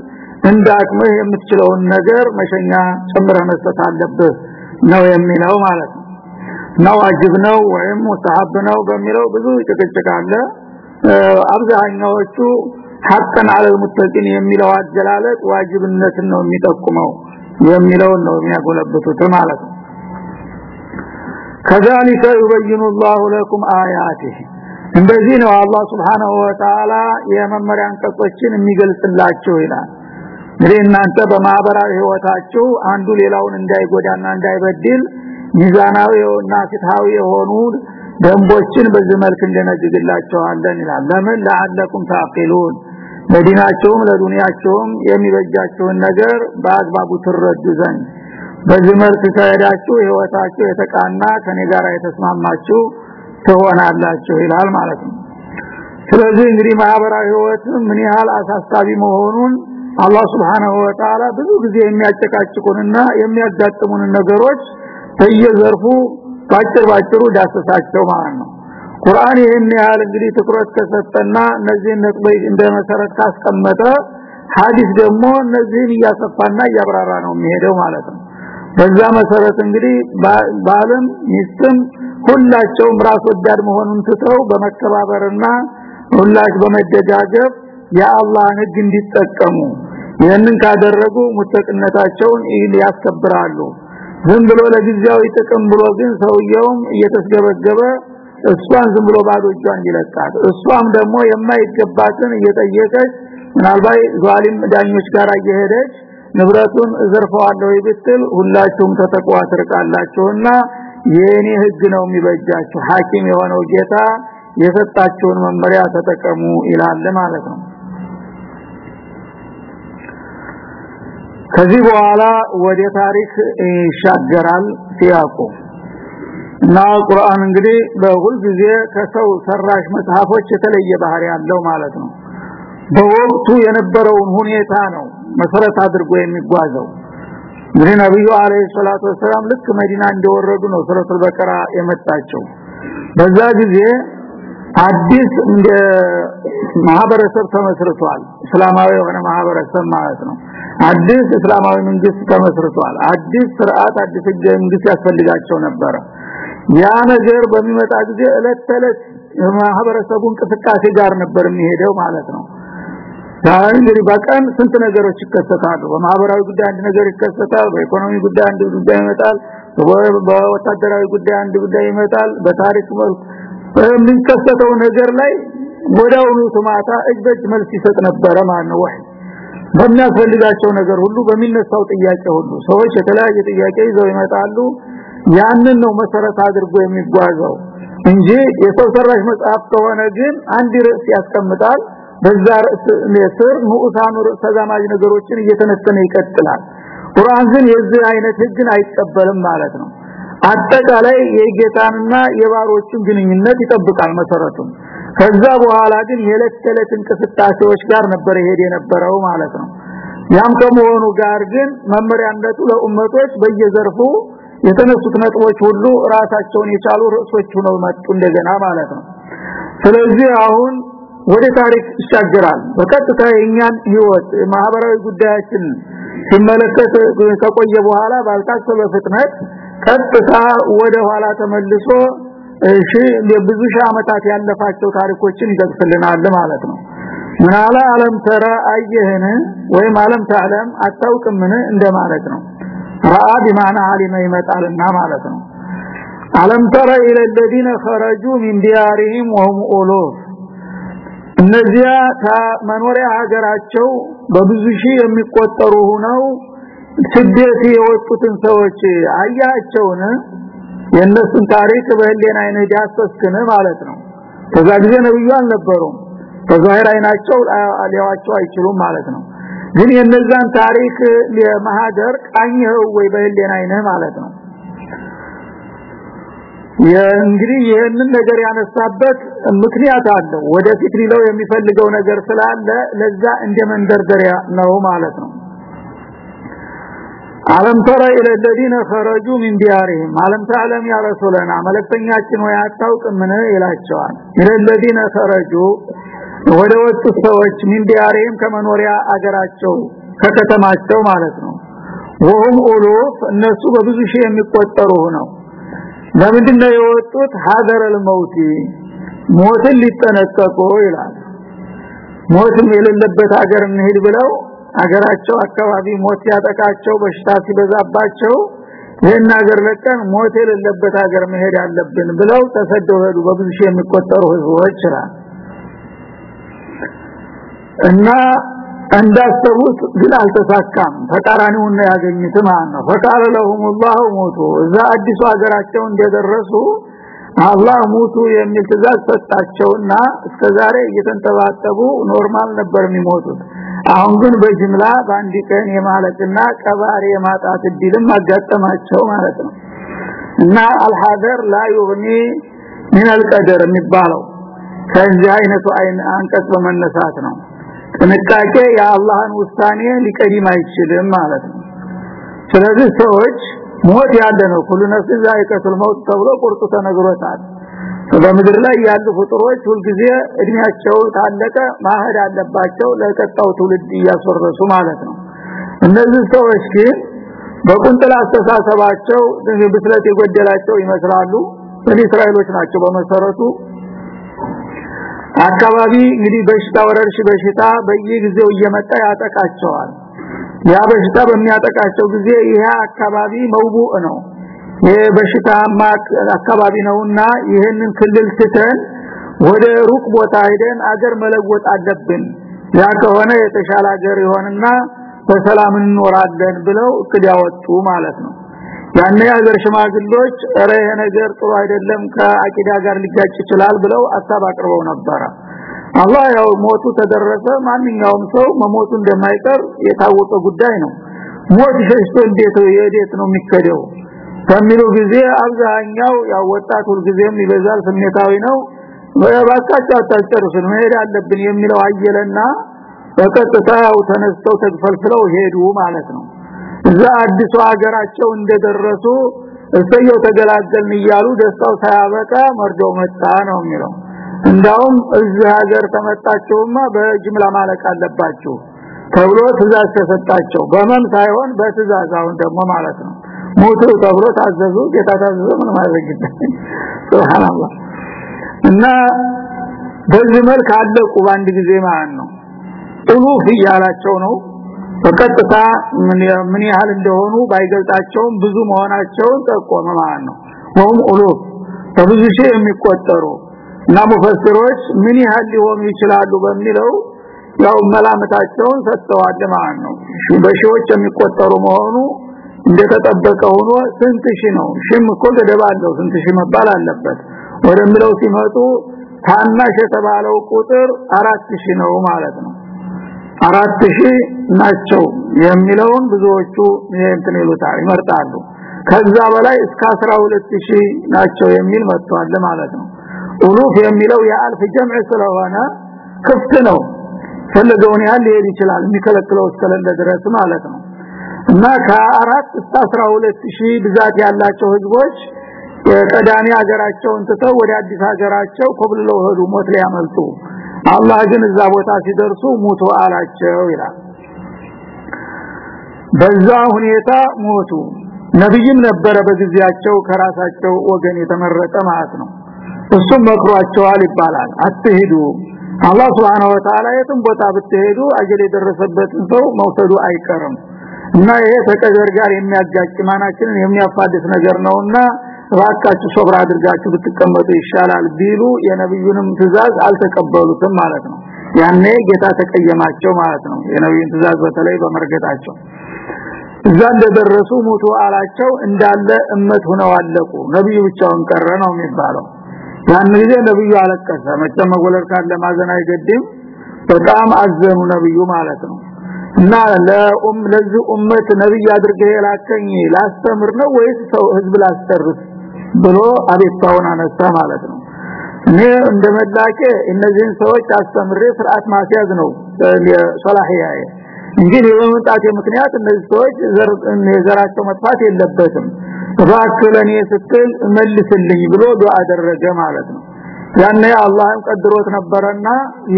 እንዳቅምህ የምትችለውን ነገር መሸኛ ጨምረህ መስጠት አለብህ ነው የሚለው ማለት ነው። ነው ዋጅብ ነው ወይም ሙስተሐብ ነው በሚለው ብዙ ጭቅጭቅ አለ። አብዛኛዎቹ ሐቀን አለ ሙተቂን የሚለው አገላለጥ ዋጅብነትን ነው የሚጠቁመው የሚለውን ነው የሚያጎለብቱት ማለት ነው ከዛሊከ ይበይኑ الله لكم آياته እንደዚህ ነው አላህ Subhanahu Wa Ta'ala የመመሪያ አንቀጾችን የሚገልጽላችሁ ይላል እንግዲህ እናንተ በማህበራዊ ህይወታችሁ አንዱ ሌላውን እንዳይጎዳና እንዳይበድል ሚዛናዊና ፍትሃዊ የሆኑ ደንቦችን በዚህ መልክ እንደነግግላቸዋለን ይላል ለምን ለአለኩም ታቂሉን ለዲናቸውም ለዱንያቸውም የሚበጃቸውን ነገር በአግባቡ ትረዱ ዘንድ በዚህ መልክ ከሄዳችሁ ህይወታችሁ የተቃና ከኔ ጋር የተስማማችሁ ትሆናላችሁ ይላል ማለት ነው። ስለዚህ እንግዲህ ማህበራዊ ህይወት ምን ያህል አሳሳቢ መሆኑን አላህ Subhanahu Wa Ta'ala ብዙ ጊዜ የሚያጨቃጭቁንና የሚያጋጥሙን ነገሮች በየዘርፉ ባጭር ባጭሩ ዳሰሳቸው ማለት ነው። ቁርአን ይህን ያህል እንግዲህ ትኩረት ከሰጠና እነዚህን ነጥቦች እንደ መሰረት ካስቀመጠ ሐዲስ ደግሞ እነዚህን እያሰፋና እያብራራ ነው የሚሄደው ማለት ነው በዛ መሰረት እንግዲህ ባልም ሚስትም ሁላቸውም ራስ ወዳድ መሆኑን ትተው በመከባበርና ሁላች በመደጋገፍ የአላህን ህግ እንዲጠቀሙ ይህንን ካደረጉ ሙተቅነታቸውን ያስከብራሉ። ዝም ብሎ ለጊዜያዊ ጥቅም ብሎ ግን ሰውየውም እየተስገበገበ እሷን ዝም ብሎ ባዶ እጇን ይለቃል። እሷም ደግሞ የማይገባትን እየጠየቀች ምናልባት ዛሊም ዳኞች ጋር እየሄደች ንብረቱን ዘርፈዋለሁ ይብትል ሁላችሁም ተተቋ ትርቃላችሁና የኔ ህግ ነው የሚበጃችሁ። ሐኪም የሆነው ጌታ የሰጣችሁን መመሪያ ተጠቀሙ ይላል ማለት ነው። ከዚህ በኋላ ወደ ታሪክ ይሻገራል ሲያቁ እና ቁርአን እንግዲህ በሁል ጊዜ ከሰው ሰራሽ መጽሐፎች የተለየ ባህሪ ያለው ማለት ነው። በወቅቱ የነበረውን ሁኔታ ነው መሰረት አድርጎ የሚጓዘው። እንግዲህ ነብዩ አለይሂ ሰላቱ ወሰለም ልክ መዲና እንደወረዱ ነው ሱረቱል በቀራ የመጣቸው። በዛ ጊዜ አዲስ እንደ ማህበረሰብ ተመስርቷል። እስላማዊ የሆነ ማህበረሰብ ማለት ነው። አዲስ እስላማዊ መንግስት ተመስርቷል። አዲስ ስርዓት አዲስ መንግስት ያስፈልጋቸው ነበረ። ያ ነገር በሚመጣ ጊዜ እለት ተለት ማህበረሰቡ እንቅስቃሴ ጋር ነበር የሚሄደው ማለት ነው እንግዲህ በቀን ስንት ነገሮች ይከሰታሉ? በማህበራዊ ጉዳይ አንድ ነገር ይከሰታል በኢኮኖሚ ጉዳይ አንድ ጉዳይ ይመጣል በወታደራዊ ጉዳይ አንድ ጉዳይ ይመጣል በታሪክ መልክ ነገር ላይ ወዳውኑ ተማታ እጅ መልስ ይሰጥ ነበረ ማለት ነው። ወህይ በሚያስፈልጋቸው ነገር ሁሉ በሚነሳው ጥያቄ ሁሉ ሰዎች የተለያየ ጥያቄ ይዘው ይመጣሉ። ያንን ነው መሰረት አድርጎ የሚጓዘው እንጂ የሰው ሰራሽ መጽሐፍ ከሆነ ግን አንድ ርዕስ ያስቀምጣል በዛ ርዕስ ስር ንዑሳኑ ተዛማጅ ነገሮችን እየተነተነ ይቀጥላል። ቁርአን ግን የዚህ አይነት ህግን አይቀበልም ማለት ነው። አጠቃላይ የጌታንና የባሮችን ግንኙነት ይጠብቃል መሰረቱን ከዛ በኋላ ግን የዕለት ተዕለት እንቅስቃሴዎች ጋር ነበር ይሄድ የነበረው ማለት ነው። ያም ከመሆኑ ጋር ግን መመሪያነቱ ለኡመቶች በየዘርፉ የተነሱት ነጥቦች ሁሉ ራሳቸውን የቻሉ ርዕሶች ሆነው መጡ እንደገና ማለት ነው። ስለዚህ አሁን ወደ ታሪክ ይሻገራል በቀጥታ የኛን ህይወት ማህበራዊ ጉዳያችን ሲመለከት ከቆየ በኋላ ባልታሰበ ፍጥነት ቀጥታ ወደ ኋላ ተመልሶ እሺ የብዙ ሺህ አመታት ያለፋቸው ታሪኮችን ይገልጽልናል ማለት ነው ምናላ አለም ተራ አየህን ወይም አለም ተዓለም አታውቅምን እንደማለት ነው ረአ بمعنى علم ይመጣልና ማለት ነው አለም ተራ الى الذين خرجوا من ديارهم وهم ألوف እነዚያ ከመኖሪያ ሀገራቸው በብዙ ሺህ የሚቆጠሩ ሆነው ስደት የወጡትን ሰዎች አያቸውን? የነሱን ታሪክ በህሊና አይነ ዳሰስክን ማለት ነው። ከዛ ጊዜ ነብዩ አልነበሩም። በዛሂር አይናቸው ሊያዋቸው አይችሉም ማለት ነው። ግን የነዛን ታሪክ የማህደር ቃኝው ወይ በህሊና አይነ ማለት ነው እንግዲህ ይህንን ነገር ያነሳበት ምክንያት አለው ወደፊት ሊለው የሚፈልገው ነገር ስላለ ለዛ እንደ መንደርደሪያ ነው ማለት ነው አለም ተረ الى الذين خرجوا من ديارهم አለም تعلم يا رسولنا መለክተኛችን ወይ አታውቅምን ይላቸዋል الى الذين خرجوا ወደ ወጡ ሰዎች من ديارهم ከመኖሪያ አገራቸው ከከተማቸው ማለት ነው ወሁም ኡሉፍ እነሱ በብዙ ሺህ የሚቆጠሩ ነው ለምንድነው የወጡት? ሀገረል መውቲ ሞት ሊጠነቀቁ ይላል። ሞት የሌለበት ሀገር እንሄድ ብለው አገራቸው አካባቢ ሞት ያጠቃቸው በሽታ ሲበዛባቸው ይህን ሀገር ለቀን ሞት የሌለበት ሀገር መሄድ አለብን ብለው ተሰደው ሄዱ። በብዙ ሺህ የሚቆጠሩ ህዝቦች ይላል። እና እንዳሰቡት ግን አልተሳካም ተቃራኒውን ነው ያገኙት ማለት ነው ፈቃለ ለሁም الله ሞቱ እዛ አዲሱ ሀገራቸው እንደደረሱ አላህ ሙቱ የሚል ትእዛዝ ሰጣቸውና እስከዛሬ እየተንተባተቡ ኖርማል ነበር የሚሞቱት አሁን ግን በጅምላ በአንድ ቀን የማለቅና ቀባሪ የማጣት እድልም አጋጠማቸው ማለት ነው እና አልሐደር ላ ዩግኒ ምን አልቀደር የሚባለው ከዚህ አይነቱ አይን አንቀጽ በመነሳት ነው ጥንቃቄ የአላህን ውሳኔ ሊቀድም አይችልም ማለት ነው። ስለዚህ ሰዎች ሞት ያለ ነው። ሁሉ ነፍስ ዛይቀቱል መውት ተብሎ ቁርጡ ተነግሮታል። በምድር ላይ ያሉ ፍጡሮች ሁልጊዜ እድሜያቸው ታለቀ ማህድ አለባቸው ለቀጣው ትውልድ እያስወረሱ ማለት ነው። እነዚህ ሰዎች ግን በቁንጥላ አስተሳሰባቸው ብስለት የጎደላቸው ይመስላሉ። እስራኤሎች ናቸው በመሰረቱ አካባቢ እንግዲህ በሽታ ወረርሽ በሽታ በየጊዜው እየመጣ ያጠቃቸዋል። ያ በሽታ በሚያጠቃቸው ጊዜ ይሄ አካባቢ መውቡእ ነው። የበሽታማ አካባቢ ነውና ይህንን ክልል ትተን ወደ ሩቅ ቦታ ሄደን አገር መለወጥ አለብን። ያ ከሆነ የተሻለ አገር ይሆንና በሰላም እንኖራለን ብለው እቅድ ያወጡ ማለት ነው ያኔ ሀገር ሽማግሎች ኧረ ይሄ ነገር ጥሩ አይደለም ከአቂዳ ጋር ሊጋጭ ይችላል ብለው አሳብ አቅርበው ነበረ። አላህ ያው ሞቱ ተደረሰ። ማንኛውም ሰው መሞቱ እንደማይቀር የታወቀ ጉዳይ ነው። ሞት ሸሽቶ እንዴት የዴት ነው የሚከደው? ከሚሉ ጊዜ አብዛኛው ያው ወጣት ሁልጊዜም ይበዛል ስሜታዊ ነው። በባካቸው አታጨርሱን መሄድ አለብን የሚለው አየለና በቀጥታ ተነስተው ተግፈልፍለው ሄዱ ማለት ነው እዛ አዲሱ ሀገራቸው እንደደረሱ እሰየው ተገላገልን እያሉ ደስታው ሳያበቃ መርዶ መጣ ነው የሚለው። እንዳውም እዚህ ሀገር ተመጣቸውማ በጅምላ ማለቅ አለባችሁ ተብሎ ትእዛዝ ተሰጣቸው። በመም ሳይሆን በትእዛዝ አሁን ደግሞ ማለት ነው። ሞቱ ተብሎ ታዘዙ ጌታ ታዘዙ ምን ማድረግ ሱብሃንአላህ። እና በዚህ መልክ አለቁ በአንድ ጊዜ ማለት ነው። ኡሉፍ እያላቸው ነው በቀጥታ ምን ያህል እንደሆኑ ባይገልጣቸውም ብዙ መሆናቸውን ጠቆመ ማለት ነው። ወም ኡሉፍ በብዙ ሺህ የሚቆጠሩ እና ሙፈስሮች ምን ያህል ሊሆኑ ይችላሉ በሚለው ያው መላምታቸውን ሰጥተዋል ማለት ነው። በሺዎች የሚቆጠሩ መሆኑ እንደተጠበቀ ሆኖ ስንት ሺህ ነው? ሽም እኮ ገደብ አለው። ስንት ሺህ መባል አለበት? ወደሚለው ሲመጡ ታናሽ የተባለው ቁጥር አራት ሺህ ነው ማለት ነው አራት ሺህ ናቸው የሚለውን ብዙዎቹ እንትን ይሉታል ይመርጣሉ። ከዛ በላይ እስከ 12000 ናቸው የሚል መጥቷል ማለት ነው። ኡሉፍ የሚለው የአልፍ ጀምዕ ስለሆነ ክፍት ነው። ፈለገውን ያህል ሊሄድ ይችላል የሚከለክለው እስከሌለ ድረስ ማለት ነው። እና ከአራት እስከ 12000 ብዛት ያላቸው ህዝቦች የቀዳሚ ሀገራቸውን ትተው ወደ አዲስ ሀገራቸው ኮብልለው ሄዱ ሞት ሊያመልጡ አላህ ግን እዛ ቦታ ሲደርሱ ሙቱ አላቸው ይላል። በዛ ሁኔታ ሞቱ። ነብይም ነበረ በጊዜያቸው ከራሳቸው ወገን የተመረጠ ማለት ነው። እሱም መክሯቸዋል ይባላል። አትሄዱ። አላህ Subhanahu Wa Ta'ala የትም ቦታ ብትሄዱ አጀል የደረሰበትን ሰው መውሰዱ አይቀርም። እና ይሄ ተቀደር ጋር የሚያጋጭ ማናችንን የሚያፋድስ ነገር ነውና እባካችሁ ሶብራ አድርጋችሁ ብትቀመጡ ይሻላል ቢሉ የነብዩንም ትእዛዝ አልተቀበሉትም ማለት ነው። ያኔ ጌታ ተቀየማቸው ማለት ነው። የነብዩን ትእዛዝ በተለይ በመርገጣቸው እዛ እንደደረሱ ሞቱ አላቸው። እንዳለ እመት ሆነው አለቁ። ነብዩ ብቻውን ቀረ ነው የሚባለው። ያን ጊዜ ነብዩ አለቀሰ። መቼም መወለድ ካለ ማዘን አይገድም። በጣም አዘኑ ነብዩ ማለት ነው። እና ለኡም ለዚህ ኡመት ነብይ አድርገህ የላከኝ ላስተምር ነው ወይስ ሰው ህዝብ ላስተርፍ ብሎ አቤታውን አነሳ ማለት ነው። እኔ እንደመላኬ እነዚህን ሰዎች አስተምሬ ስርዓት ማስያዝ ነው ሶላህያዬ እንግዲህ በመምጣቴ ምክንያት እነዚህ ሰዎች ዘራቸው መጥፋት የለበትም። እባክህ ለኔ ስትል መልስልኝ ብሎ አደረገ ማለት ነው። ያኔ አላህም ቀድሮት ነበርና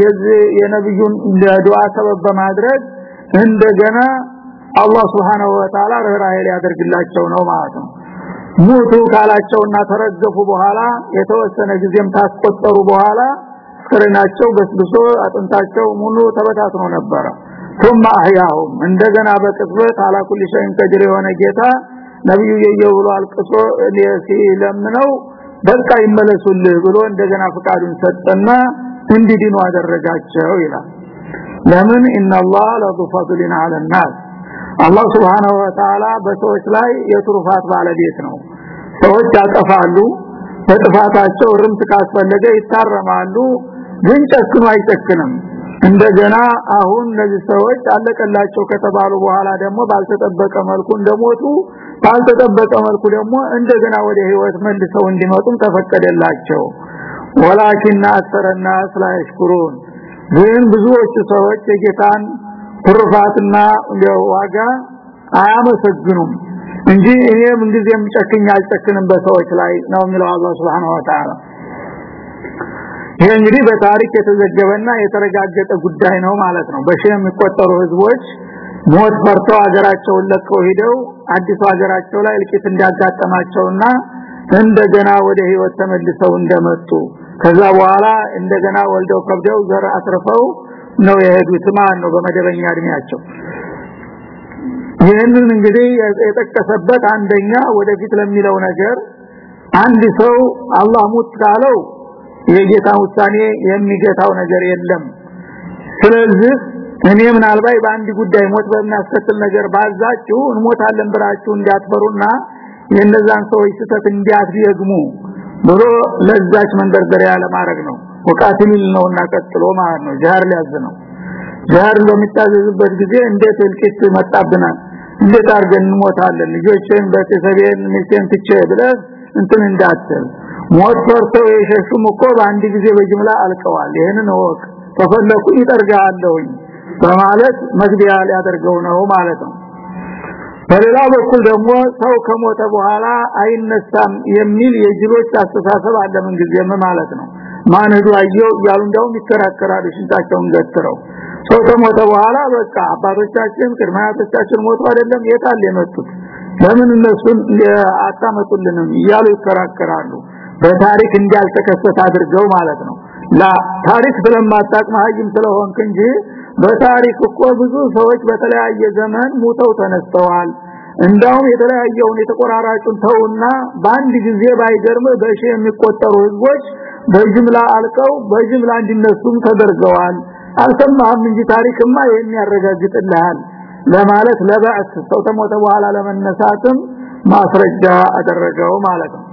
የዚህ የነብዩን ዱዓ ሰበብ በማድረግ እንደገና አላህ Subhanahu Wa Ta'ala ርህራሄ ሊያደርግላቸው ነው ማለት ነው ሙቱ ካላቸውና ተረገፉ በኋላ የተወሰነ ጊዜም ታስቆጠሩ በኋላ ስክርናቸው በስብሶ አጥንታቸው ሙሉ ተበታትኖ ነበረ ثم احياهم እንደገና በቅጽበት አላ ኩል ሸይን ቀድር የሆነ ጌታ ነብዩ የየው ብሎ አልቅሶ ሲለምነው በቃ ይመለሱልህ ብሎ እንደገና ፍቃዱን ሰጠና እንዲድኑ አደረጋቸው ይላል ለምን ኢነላህ ለዙ ፈድሊን አለ الناس አላህ Subhanahu Wa Ta'ala በሰዎች ላይ የትሩፋት ባለቤት ነው። ሰዎች ያጠፋሉ በጥፋታቸው ርምት ካስፈለገ ይታረማሉ ግን ጨክኖ አይጨክንም። እንደገና አሁን እነዚህ ሰዎች አለቀላቸው ከተባሉ በኋላ ደግሞ ባልተጠበቀ መልኩ እንደሞቱ ባልተጠበቀ መልኩ ደግሞ እንደገና ወደ ህይወት መልሰው እንዲመጡም ተፈቀደላቸው። ወላኪን አሰረና ስላይሽኩሩን ግን ብዙዎቹ ሰዎች የጌታን ትሩፋትና ዋጋ አያመሰግኑም እንጂ እኔ ምን ጊዜም ጨክኛ አልጨክንም በሰዎች ላይ ነው የሚለው አላህ Subhanahu Wa Ta'ala እንግዲህ በታሪክ የተዘገበና የተረጋገጠ ጉዳይ ነው ማለት ነው። በሺህ የሚቆጠሩ ህዝቦች ሞት ፈርተው ሀገራቸውን ለቀው ሄደው አዲስ ሀገራቸው ላይ እልቂት እንዲያጋጠማቸውና እንደገና ወደ ህይወት ተመልሰው እንደመጡ ከዛ በኋላ እንደገና ወልደው ከብደው ዘር አትርፈው ነው የሄዱት ማለት ነው በመደበኛ እድሜያቸው። ይህንን እንግዲህ የጠቀሰበት አንደኛ ወደፊት ለሚለው ነገር አንድ ሰው አላህ ሙት ካለው የጌታ ውሳኔ የሚገታው ነገር የለም። ስለዚህ እኔ ምናልባት በአንድ ጉዳይ ሞት በሚያስከትል ነገር ባዛችሁ እንሞታለን ብላችሁ እንዲያትፈሩና የነዛን ሰዎች ስተት እንዲያትየግሙ ብሎ ለዛች መንደርደሪያ ለማድረግ ነው ወቃቲል ነውና ቀጥሎ ማለት ነው። ጃር ሊያዝ ነው። ጃር በሚታዘዝበት ጊዜ እንዴት እልቂት መጣብናል? እንዴት አርገን እንሞታለን? ልጆችን በተሰቤን ሚስቴን ትቼ ብለህ እንትን እንዳትል። ሞት ፈርተው የሸሹም እኮ በአንድ ጊዜ በጅምላ አልቀዋል። ይሄንን ወቅ ተፈለኩ ይጠርጋለሁኝ በማለት መግቢያ ሊያደርገው ነው ማለት ነው። በሌላ በኩል ደግሞ ሰው ከሞተ በኋላ አይነሳም የሚል የጅሎች አስተሳሰብ አለ ምን ጊዜም ማለት ነው ማን ሄዱ አየው ያሉ እንደውም ይከራከራሉ ሽንታቸውን ገትረው ሰው ከሞተ በኋላ በቃ አባቶቻችን ቅድማያቶቻችን ሞቱ አይደለም የታል የመጡት? ለምን እነሱን አታመጡልንም? እያሉ ይከራከራሉ። በታሪክ እንዲያልተከሰተ አድርገው ማለት ነው። ላ ታሪክ ስለማታቅ መሀይም ስለሆንክ እንጂ በታሪክ እኮ ብዙ ሰዎች በተለያየ ዘመን ሙተው ተነስተዋል። እንዳውም የተለያየውን የተቆራራጩን ተውና በአንድ ጊዜ ባይገርም በሺ የሚቆጠሩ ህዝቦች በጅምላ አልቀው በጅምላ እንዲነሱም ተደርገዋል። አልሰማህም እንጂ ታሪክማ ይሄን ያረጋግጥልሃል ለማለት ለባዕት ሰው ተሞተ በኋላ ለመነሳትም ማስረጃ አደረገው ማለት ነው።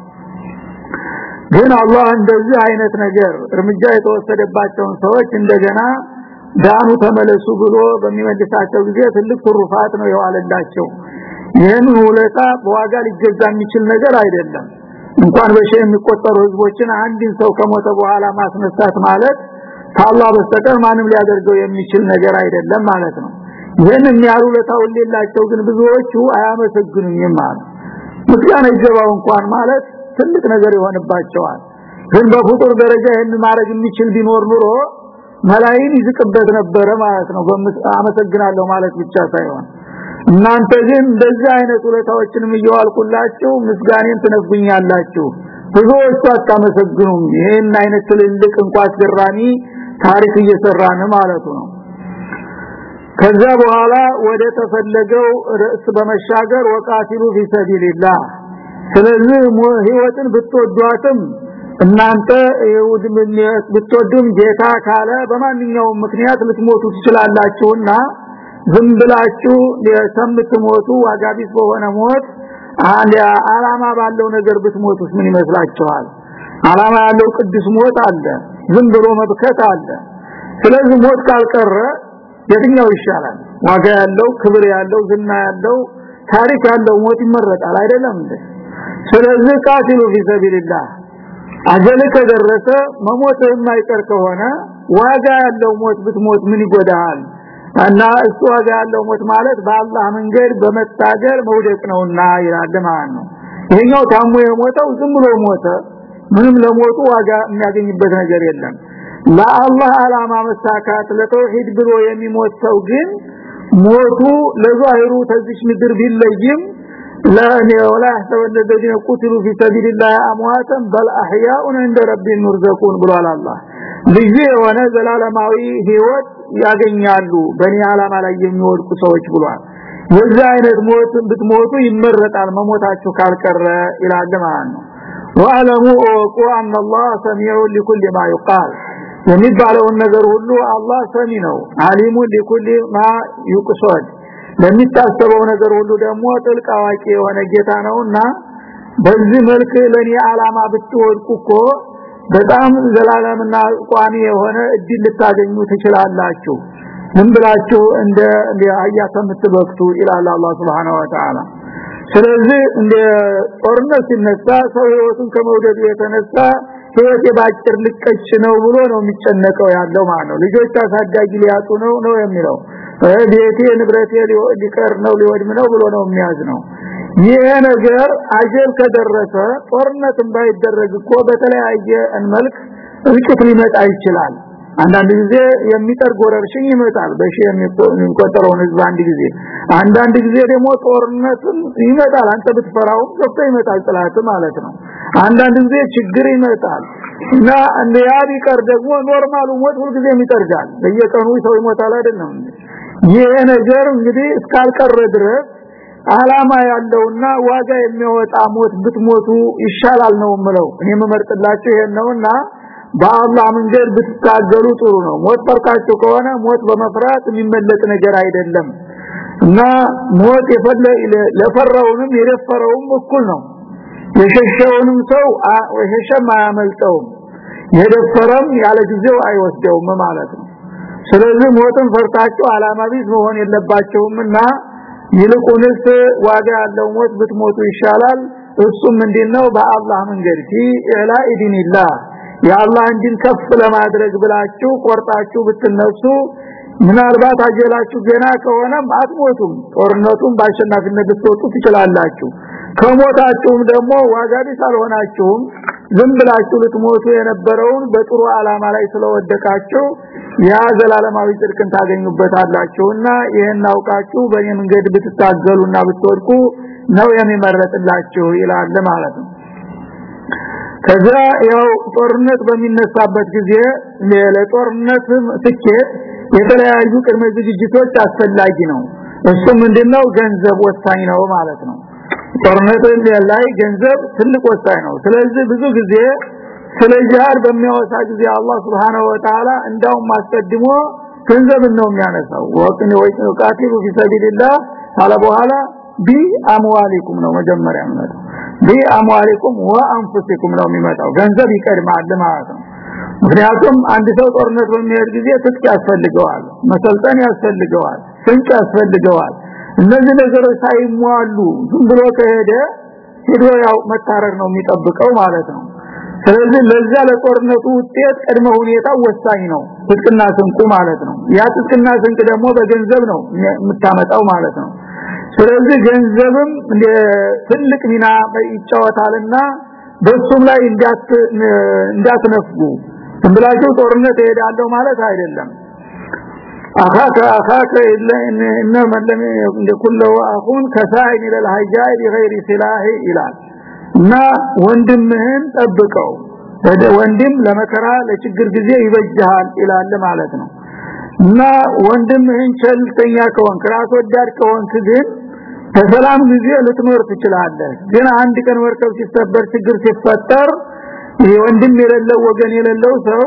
ግን አላህ እንደዚህ አይነት ነገር እርምጃ የተወሰደባቸውን ሰዎች እንደገና ዳኑ ተመለሱ ብሎ በሚመልሳቸው ጊዜ ትልቅ ትሩፋት ነው የዋለላቸው። ይህን ውለታ በዋጋ ሊገዛ የሚችል ነገር አይደለም እንኳን በሺ የሚቆጠሩ ህዝቦችን አንድን ሰው ከሞተ በኋላ ማስነሳት ማለት ከአላህ በስተቀር ማንም ሊያደርገው የሚችል ነገር አይደለም ማለት ነው። ይህን የሚያሉ ውለታውን ሌላቸው ግን ብዙዎቹ አያመሰግኑኝም ማለት ምስጋና ይገባው እንኳን ማለት ትልቅ ነገር ይሆንባቸዋል። ግን በፍጡር ደረጃ ይህን ማድረግ የሚችል ቢኖር ኑሮ መላይን ይዝቅበት ነበረ ማለት ነው። አመሰግናለሁ ማለት ብቻ ሳይሆን እናንተ ግን እንደዚህ አይነት ውለታዎችንም እየዋልኩላችሁ ምስጋኔን ትነግኛላችሁ ብዙዎቹ አታመሰግኑም። ይሄን አይነት ትልልቅ እንኳን አስገራሚ ታሪክ እየሰራን ማለቱ ነው። ከዛ በኋላ ወደ ተፈለገው ርዕስ በመሻገር ወቃቲሉ ፊሰቢልላህ ስለዚህ ህይወትን ብትወዷትም እናንተ ብትወዱም ጌታ ካለ በማንኛውም ምክንያት ልትሞቱ ትችላላችሁና ዝም ብላችሁ የሰምትሞቱ ዋጋቢስ በሆነ ሞት አላማ ባለው ነገር ብትሞቱስ ምን ይመስላችኋል? አላማ ያለው ቅዱስ ሞት አለ ዝም ብሎ መብከት አለ። ስለዚህ ሞት ካልቀረ የትኛው ይሻላል? ዋጋ ያለው ክብር ያለው ዝና ያለው ታሪክ ያለው ሞት ይመረጣል። አይደለም እንዴ? ስለዚህ ቃቲሉ ፊ ሰቢልላህ አጀል ከደረሰ መሞት የማይቀር ከሆነ ዋጋ ያለው ሞት ብትሞት ምን ይጎዳሃል እና እሱ ዋጋ ያለው ሞት ማለት በአላህ መንገድ በመታገል መውደቅ ነውና ይላል ማለት ነው ይሄኛው ታሞ የሞተው ዝም ብሎ ሞተ ምንም ለሞቱ ዋጋ የሚያገኝበት ነገር የለም ለአላህ አላማ መሳካት ለተውሂድ ብሎ የሚሞት ሰው ግን ሞቱ ለዛሂሩ ተዚሽ ምድር ቢለይም لا ولا يحسبن الذين قتلوا في سبيل الله امواتا بل احياء عند ربهم يرزقون ብሏል አላህ ልዩ የሆነ ዘላለማዊ ህይወት ያገኛሉ በእኔ አላማ ላይ የሚወድቁ ሰዎች ብሏል የዛ አይነት ሞት ብትሞቱ ይመረጣል መሞታችሁ ካልቀረ ይላል ማለት ነው ወአለሙ ወቁ አን الله سميع لكل ما يقال የሚባለውን ነገር ሁሉ አላህ ሰሚ ነው አሊሙ لكل ما يقصد ለሚታሰበው ነገር ሁሉ ደግሞ ጥልቅ አዋቂ የሆነ ጌታ ነውና በዚህ መልክ ለኔ አላማ ብትወድቁ እኮ በጣም ዘላለምና ቋሚ የሆነ እድል ልታገኙ ትችላላችሁ። ምን ብላችሁ? እንደ አያ ከምትበክቱ ይላል አላህ Subhanahu Wa Ta'ala ስለዚህ እንደ ጦርነት ሲነሳ ሰው ህይወቱን ከመውደዱ የተነሳ ህይወት ባጭር ልቀጭ ነው ብሎ ነው የሚጨነቀው ያለው ማለት ነው። ልጆች አሳዳጊ ሊያጡ ነው ነው የሚለው። ቤቴ ንብረቴ ሊቀር ነው ሊወድም ነው ብሎ ነው የሚያዝ ነው ይሄ ነገር አጀል ከደረሰ ጦርነትም ባይደረግ እኮ በተለያየ መልክ እልቂት ሊመጣ ይችላል። አንዳንድ ጊዜ የሚጠርግ ወረርሽኝ ይመጣል በሺ የሚቆጠረውን ህዝብ አንድ ጊዜ። አንዳንድ ጊዜ ደግሞ ጦርነትም ይመጣል አንተ ብትፈራውም ገብቶ ይመጣል ጥላት ማለት ነው። አንዳንድ ጊዜ ችግር ይመጣል እና ያ ቢቀር ደግሞ ኖርማሉ ሞት ሁልጊዜ ይጠርጋል። በየቀኑ ሰው ይሞታል አይደለም ይሄ ነገር እንግዲህ እስካልቀረ ድረስ አላማ ያለውና ዋጋ የሚያወጣ ሞት ብትሞቱ ይሻላል ነው ምለው እኔ መመርጥላችሁ ይሄን ነውና በአላህ መንገድ ብትታገሉ ጥሩ ነው። ሞት ፈርካችሁ ከሆነ ሞት በመፍራት የሚመለጥ ነገር አይደለም። እና ሞት የፈለ ለፈራውንም የደፈረውም እኩል ነው። የሸሸውንም ሰው ወሸሸም አያመልጠውም። የደፈረም ያለ ጊዜው አይወስደውም ማለት ነው። ስለዚህ ሞትን ፈርታችሁ አላማ ቢስ መሆን የለባቸውምና ይልቁንስ ዋጋ ያለው ሞት ብትሞቱ ይሻላል። እሱም ምንድነው? በአላህ መንገድ ፊ ኢላ ኢዲኒላህ የአላህ እንዲን ከፍ ለማድረግ ብላችሁ ቆርጣችሁ ብትነሱ ምናልባት አጀላችሁ ገና ከሆነም አትሞቱም። ጦርነቱን በአሸናፊነት ልትወጡ ትችላላችሁ። ከሞታችሁም ደግሞ ዋጋ ቢስ አልሆናችሁም። ዝም ብላችሁ ልትሞቱ የነበረውን በጥሩ አላማ ላይ ስለወደቃችሁ ያ ዘላለማዊ ጽድቅን ታገኙበታላችሁና ይሄን አውቃችሁ በእኔ መንገድ ብትታገሉና ብትወድቁ ነው የሚመረጥላችሁ ይላል ማለት ነው። ከዛ ያው ጦርነት በሚነሳበት ጊዜ ለጦርነት ትኬት የተለያዩ ቅድመ ዝግጅቶች አስፈላጊ ነው። እሱ ምንድነው? ገንዘብ ወሳኝ ነው ማለት ነው። ጦርነት ላይ ገንዘብ ትልቅ ወሳኝ ነው። ስለዚህ ብዙ ጊዜ ስለ ጂሃድ በሚያወሳ ጊዜ አላህ Subhanahu Wa Ta'ala እንዳውም አስቀድሞ ገንዘብ ነው የሚያነሳው። ወቅን ወይ ተቃቲሉ ቢሰቢልላህ ካለ በኋላ ቢአምዋሊኩም ነው መጀመሪያ የሚመጣው ቢአምዋሊኩም ወአንፉሲኩም ነው የሚመጣው። ገንዘብ ይቀድማል ማለት ነው። ምክንያቱም አንድ ሰው ጦርነት በሚሄድ ጊዜ ትጥቅ ያስፈልገዋል መሰልጠን ያስፈልገዋል ስንቅ ያስፈልገዋል። እነዚህ ነገሮች ሳይሟሉ ዝም ብሎ ከሄደ ሄዶ ያው መታረር ነው የሚጠብቀው ማለት ነው። ስለዚህ ለዛ ለጦርነቱ ውጤት ቅድመ ሁኔታ ወሳኝ ነው ትጥቅና ስንቁ ማለት ነው ያ ትጥቅና ስንቅ ደግሞ በገንዘብ ነው የምታመጣው ማለት ነው ስለዚህ ገንዘብም ትልቅ ሚና ይጫወታልና በሱም ላይ እንዳት እንዳትነፍጉ እንብላችሁ ጦርነት እሄዳለሁ ማለት አይደለም አኻከ አኻከ ኢነ መለም ለኩለው አኹን ከሳይን ለልሃጃይ بغير سلاح ይላል እና ወንድምህን ጠብቀው። ወንድም ለመከራ ለችግር ጊዜ ይበጃል ይላል ማለት ነው። እና ወንድምህን ቸልተኛ ከሆንክ ራስ ወዳድ ከሆንክ ግን በሰላም ጊዜ ልትኖር ትችላለህ። ግን አንድ ቀን ወርከው ሲሰበር ችግር ሲፈጠር ወንድም የሌለው ወገን የሌለው ሰው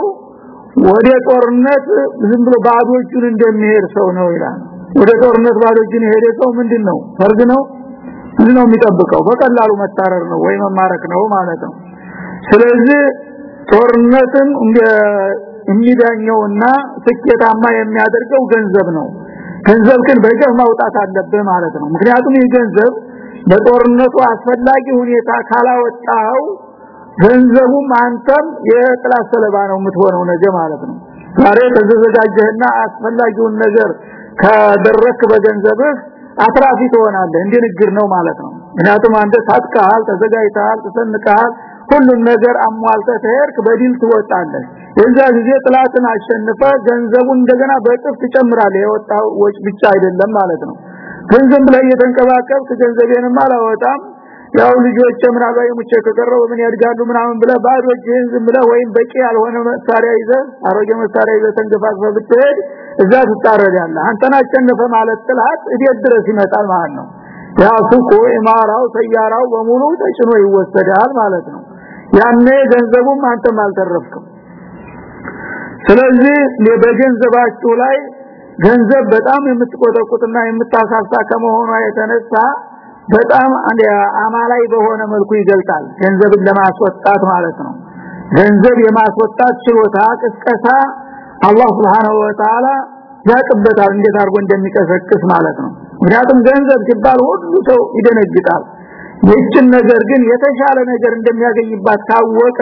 ወደ ጦርነት ዝም ብሎ ባዶቹን እንደሚሄድ ሰው ነው ይላል። ወደ ጦርነት ባዶቹን የሄደ ሰው ምንድነው? ፈርግ ነው ምንድነው የሚጠብቀው? በቀላሉ መታረር ነው ወይ መማረክ ነው ማለት ነው። ስለዚህ ጦርነትን የሚዳኘውና ስኬታማ የሚያደርገው ገንዘብ ነው። ገንዘብ ግን በገፍ ማውጣት አለበት ማለት ነው። ምክንያቱም ይህ ገንዘብ በጦርነቱ አስፈላጊ ሁኔታ ካላወጣው ገንዘቡም አንተም የጥላት ሰለባ ነው የምትሆነው ነገ ማለት ነው። ዛሬ ተዘጋጀህና አስፈላጊውን ነገር ከደረክ በገንዘብህ አትራፊ ትሆናለህ። እንደ ነው ማለት ነው። ምክንያቱም አንተ ታጥቀሃል ተዘጋጅተሃል ተሰንቀሃል ሁሉም ነገር አሟልተህ ተሄድክ በዲል ትወጣለህ። የዛ ጊዜ ጥላትን አሸንፈ ገንዘቡን እንደገና በጥፍ ትጨምራለህ። የወጣው ወጭ ብቻ አይደለም ማለት ነው። ገንዘብ ላይ የተንቀባቀብክ ገንዘቤንም አላወጣም። ያው ልጆች ምናልባት የሙቼ ከቀረው ምን ያድጋሉ ምናምን ብለ ባዶ ዝም ብለ ወይም በቂ ያልሆነ መሳሪያ ይዘ አሮጌ መሳሪያ ይዘ ተንገፋግፈ ብትሄድ እዛ ትታረዳለህ አንተን አሸነፈ ማለት ጥላት እዴት ድረስ ይመጣል ማለት ነው? ያ ሱቁ ኢማራው ሰያራው በሙሉ ተጭኖ ይወሰዳል ማለት ነው። ያኔ ገንዘቡም አንተም አልተረፍክም። ስለዚህ በገንዘባችሁ ላይ ገንዘብ በጣም የምትቆጠቁጥና የምታሳሳ ከመሆኗ የተነሳ በጣም አማላይ በሆነ መልኩ ይገልጣል ገንዘብን ለማስወጣት ማለት ነው። ገንዘብ የማስወጣት ችሎታ ቅስቀሳ አላህ Subhanahu Wa Ta'ala ያጥበታል እንዴት አድርጎ እንደሚቀሰቅስ ማለት ነው። ምክንያቱም ገንዘብ ሲባል ሁሉ ሰው ይደነግጣል። ይህችን ነገር ግን የተሻለ ነገር እንደሚያገኝባት ታወቀ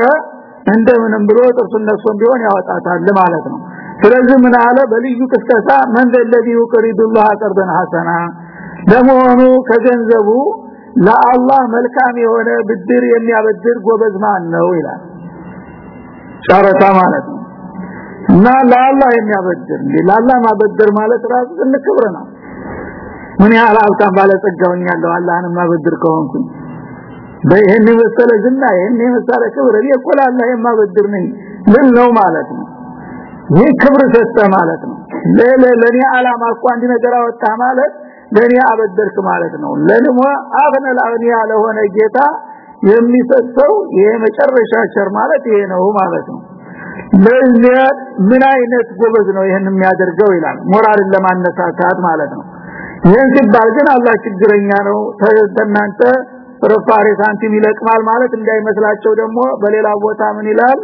እንደምንም ብሎ ጥርሱን ነሶ ቢሆን ያወጣታል ማለት ነው። ስለዚህ ምን አለ? በልዩ ቅስቀሳ መን ዘልዲ ዩቅሪዱላህ ቀርበን ሐሰና ለመሆኑ ከገንዘቡ ለአላህ መልካም የሆነ ብድር የሚያበድር ጎበዝ ማን ነው ይላል። ጨረታ ማለት ነው። እና ለአላህ የሚያበድር ለአላህ ማበደር ማለት ራሱ ትልቅ ክብር ነው። ምን ያህል ሀብታም ባለጸጋውኛለሁ አላህን ማበድር ከሆንኩኝ? በይሄን መሰለ ዝና ይሄን መሰለ ክብር የቆላ አላህ የማበድር ነኝ ምን ነው ማለት ነው። ይህ ክብር ሰጠ ማለት ነው። ለኔ አላማ እኮ አንድ ነገር አወጣ ማለት ለኔ አበደርክ ማለት ነው። ለልሞ አግነል አግኒያ ለሆነ ጌታ የሚሰጠው የመጨረሻ ቸር ማለት ይሄ ነው ማለት ነው ለዚያ ምን አይነት ጎበዝ ነው ይሄን የሚያደርገው ይላል ሞራልን ለማነሳሳት ማለት ነው ይሄን ሲባል ግን አላህ ችግረኛ ነው ተናንተ ፍርፋሪ ሳንቲም ይለቅማል ማለት እንዳይመስላቸው ደግሞ በሌላ ቦታ ምን ይላል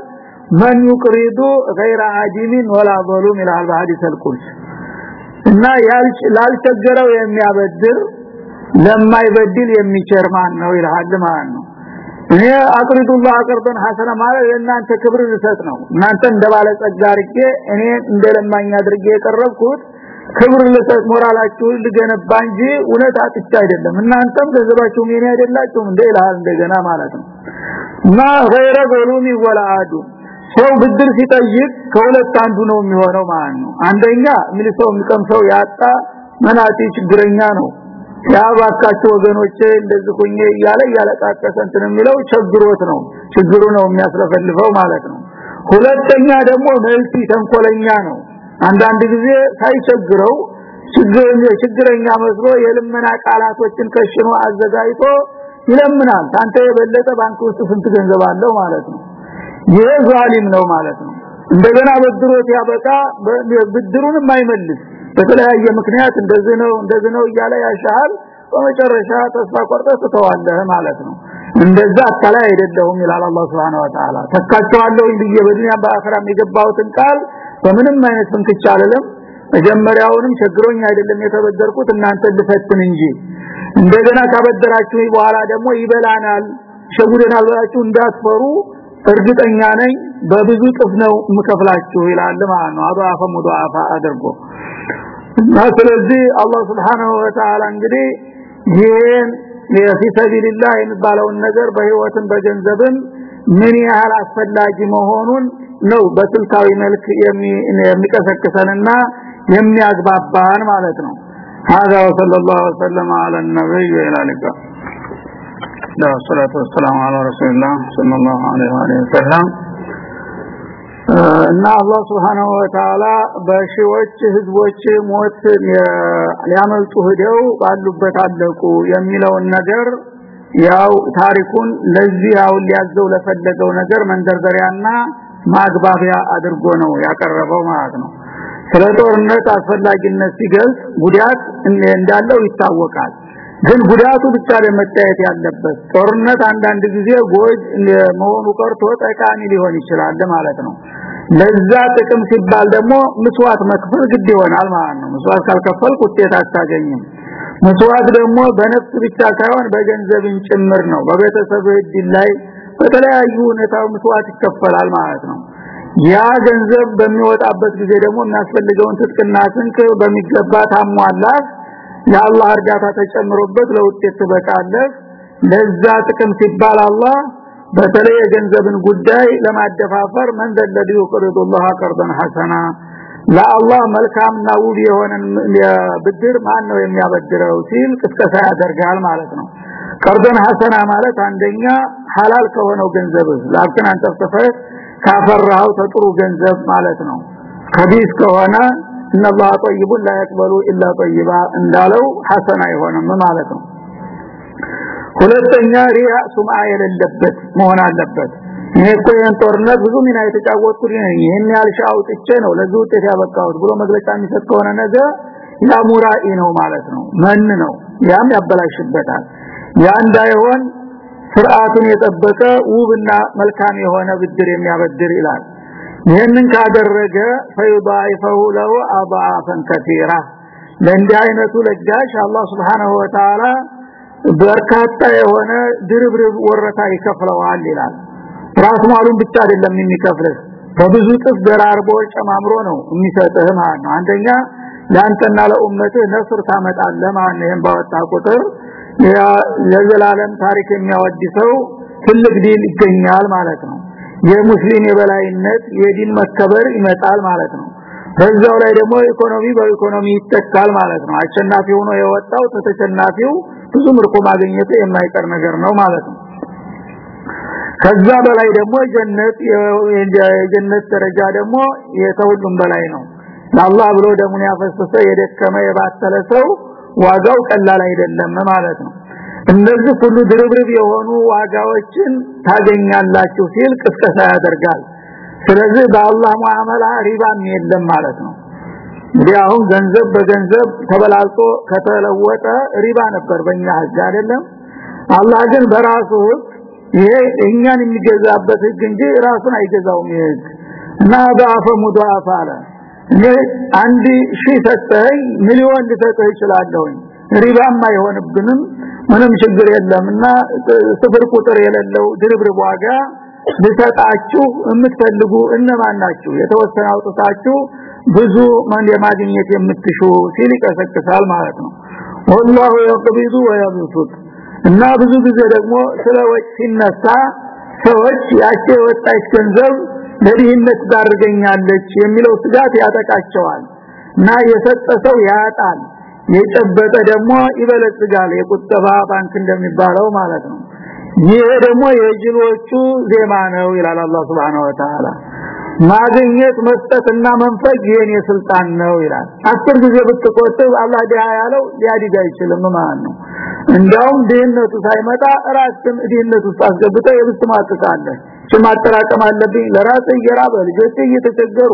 من يقرض غير عادم ولا ظلوم ይላል በሐዲስ አልቁርስ እና ላልቸገረው የሚያበድር ለማይበድል የሚቸር ማን ነው ይላል ማለት ነው እኔ አቅሪዱላ አቅርበን ሐሰና ማለት ለእናንተ ክብር ልሰጥ ነው። እናንተ እንደባለ ጸጋ አድርጌ እኔ እንደለማኝ አድርጌ የቀረብኩት ክብር ልሰጥ ሞራላችሁን ልገነባ እንጂ እውነት አጥቻ አይደለም። እናንተም ገንዘባችሁም የኔ አይደላችሁም እንደ ይልሃል እንደገና ማለት ነው። ማ ገይረ ዘሉሚ ወላአዱ ሰው ብድር ሲጠይቅ ከሁለት አንዱ ነው የሚሆነው ማለት ነው። አንደኛ ምን ሰው የሚቀምሰው ያጣ መናጢ ችግረኛ ነው። ያባካቸው ወገኖቼ እንደዚህ ሆኜ እያለ ያለቃቀሰ እንትን የሚለው ቸግሮት ነው። ችግሩ ነው የሚያስለፈልፈው ማለት ነው። ሁለተኛ ደግሞ መልቲ ተንኮለኛ ነው። አንዳንድ ጊዜ ሳይቸግረው ችግረኛ መስሎ የልመና ቃላቶችን ከሽኖ አዘጋጅቶ ይለምናል። አንተ የበለጠ ባንክ ውስጥ ስንት ገንዘብ አለው ማለት ነው። ይሄ ዛሊም ነው ማለት ነው። እንደገና በድሮት ያበቃ ብድሩን የማይመልስ በተለያየ ምክንያት እንደዚህ ነው እንደዚህ ነው እያለ ያሻል በመጨረሻ ተስፋ ቆርጠህ ትተዋለህ ማለት ነው። እንደዛ አካላይ አይደለሁም ይላል አላህ Subhanahu Wa Ta'ala ተካቸዋለሁ ብዬ በዱንያ በአኺራም የገባሁትን ቃል በምንም አይነት ፍንክቻ አይደለም መጀመሪያውንም ቸግሮኝ አይደለም የተበደርኩት እናንተ ልፈትን እንጂ። እንደገና ካበደራችሁ በኋላ ደግሞ ይበላናል ሸጉደናል ብላችሁ እንዳትፈሩ። እርግጠኛ ነኝ በብዙ ጥፍ ነው የምከፍላችሁ ይላል ማለት ነው። አባፈ ሙዳፋ አድርጎ እና ስለዚህ አላህ Subhanahu Wa Ta'ala እንግዲህ ይሄን የፊ ሰቢልላህ የሚባለውን ነገር በህይወትን በገንዘብም ምን ያህል አስፈላጊ መሆኑን ነው በስልታዊ መልክ የሚቀሰቅሰንና የሚያግባባን ማለት ነው هذا وصلى الله وسلم على النبي وعلى اله لا صلاه والسلام على رسول الله صلى الله عليه وسلم እና አላህ Subhanahu Wa Ta'ala በሺዎች ህዝቦች ሞት ሊያመልጡ ሄደው ባሉበት አለቁ የሚለውን ነገር ያው ታሪኩን ለዚህ ያው ሊያዘው ለፈለገው ነገር መንደርደሪያና ማግባቢያ አድርጎ ነው ያቀረበው ማለት ነው። ስለ ጦርነት አስፈላጊነት ሲገልጽ ጉዳት እንዳለው ይታወቃል ግን ጉዳቱ ብቻ ለመታየት ያለበት። ጦርነት አንዳንድ ጊዜ ጎጅ መሆኑ ቀርቶ ጠቃሚ ሊሆን ይችላል ማለት ነው። ለዛ ጥቅም ሲባል ደግሞ መስዋዕት መክፈል ግድ ይሆናል ማለት ነው። መስዋዕት ካልከፈል ውጤት አታገኝም። መስዋዕት ደግሞ በነፍስ ብቻ ሳይሆን በገንዘብን ጭምር ነው። በቤተሰብ እድል ላይ በተለያዩ ሁኔታው መስዋዕት ይከፈላል ማለት ነው። ያ ገንዘብ በሚወጣበት ጊዜ ደግሞ የሚያስፈልገውን ትጥቅና ስንቅ በሚገባ ታሟላት የአላህ እርዳታ ተጨምሮበት ለውጤት ትበቃለህ ለዛ ጥቅም ሲባል አላህ በተለይ የገንዘብን ጉዳይ ለማደፋፈር من الذي يقرض الله قرضا حسنا ለአላህ መልካምና ውብ የሆነ ብድር ማን ነው የሚያበድረው ሲል ቅስቀሳ ያደርጋል ማለት ነው ቀርደን ሐሰና ማለት አንደኛ ሐላል ከሆነው ገንዘብ ላክን አንተፈፈ ካፈራው ተጥሩ ገንዘብ ማለት ነው ከዲስ ከሆነ ان الله طيب لا يقبل الا طيبا እንዳለው ሐሰና አይሆንም ማለት ነው ሁለተኛ ሪያ ሱምዓ የሌለበት መሆን አለበት እኔ እኮ ይሄን ጦርነት ብዙ ሚና የተጫወትኩት ነኝ ይሄን ያልሻው ጥቼ ነው ለዚህ ውጤት ያበቃሁት ብሎ መግለጫ የሚሰጥ ከሆነ ነገር ያ ሙራኢ ነው ማለት ነው መን ነው ያም ያበላሽበታል ያ እንዳይሆን ስርዓቱን የጠበቀ ውብና መልካም የሆነ ብድር የሚያበድር ይላል ይህንን ካደረገ ፈይዳይፈሁ ለው አضعفን كثيرا ለእንዲህ አይነቱ ለጋሽ አላህ Subhanahu Wa Ta'ala በርካታ የሆነ ድርብርብ ወረታ ይከፍለዋል ይላል። ራስ ማሉን ብቻ አይደለም የሚከፍልህ በብዙ ጥፍ ደራርቦ ጨማምሮ ነው የሚሰጥህ ማለት ነው። አንደኛ ለአንተና ለኡመትህ ነፍር ታመጣለህ ማለት ነው። ባወጣ ቁጥር ለዘላለም ታሪክ የሚያወድሰው ትልቅ ዲል ይገኛል ማለት ነው። የሙስሊም የበላይነት የዲን መከበር ይመጣል ማለት ነው። በዛው ላይ ደግሞ ኢኮኖሚ በኢኮኖሚ ይተካል ማለት ነው። አሸናፊ ሆኖ የወጣው ተተሸናፊው ብዙ ምርኮ ማግኘቱ የማይቀር ነገር ነው ማለት ነው። ከዛ በላይ ደግሞ ጀነት የጀነት ደረጃ ደግሞ የተሁሉም በላይ ነው። ለአላህ ብሎ ደሙን ያፈሰሰ የደከመ የባተለ ሰው ዋጋው ቀላል አይደለም ማለት ነው እነዚህ ሁሉ ድርብርብ የሆኑ ዋጋዎችን ታገኛላችሁ ሲል ቅስቀሳ ያደርጋል። ስለዚህ በአላህ ሙአመላ ሪባም የለም ማለት ነው። እንግዲህ አሁን ገንዘብ በገንዘብ ተበላልጦ ከተለወጠ ሪባ ነበር በእኛ ህግ አይደለም። አላህ ግን በራሱ ይሄ እኛን የሚገዛበት ህግ እንጂ ራሱን አይገዛውም ይሄ እና በአፈ ሙዳፋ አለ። እኔ አንድ ሺህ ሰጠኝ ሚሊዮን ልሰጥህ እችላለሁ ሪባም አይሆንብንም ምንም ችግር የለምና ስፍር ቁጥር የሌለው ድርብርብ ዋጋ ልሰጣችሁ የምትፈልጉ እነማን ናችሁ የተወሰነ አውጥታችሁ ብዙ ማን የማግኘት የምትሹ ሲል ይቀሰቅሳል ማለት ነው والله يقبض ويبسط እና ብዙ ጊዜ ደግሞ ስለወጭ ሲነሳ ሰዎች ያቺ ወጣች ገንዘብ ለድህነት ዳርገኛለች የሚለው ስጋት ያጠቃቸዋል እና የሰጠ ሰው ያጣል የጨበጠ ደግሞ ይበለጽጋል። የቁጠባ ባንክ እንደሚባለው ማለት ነው። ይሄ ደግሞ የጅሎቹ ዜማ ነው ይላል አላህ Subhanahu Wa ማግኘት መስጠትና መንፈግ የኔ ስልጣን ነው ይላል። አስር ጊዜ ብትቆጥብ አላህ ዲያ ያለው ሊያድግ አይችልም ማለት ነው። እንዳውም ድህነቱ ሳይመጣ ራስን ድህነቱ አስገብተ የብስ ማጥቃለህ ማጠራቀም አለብኝ። ለራስ እየራበ ልጆች እየተቸገሩ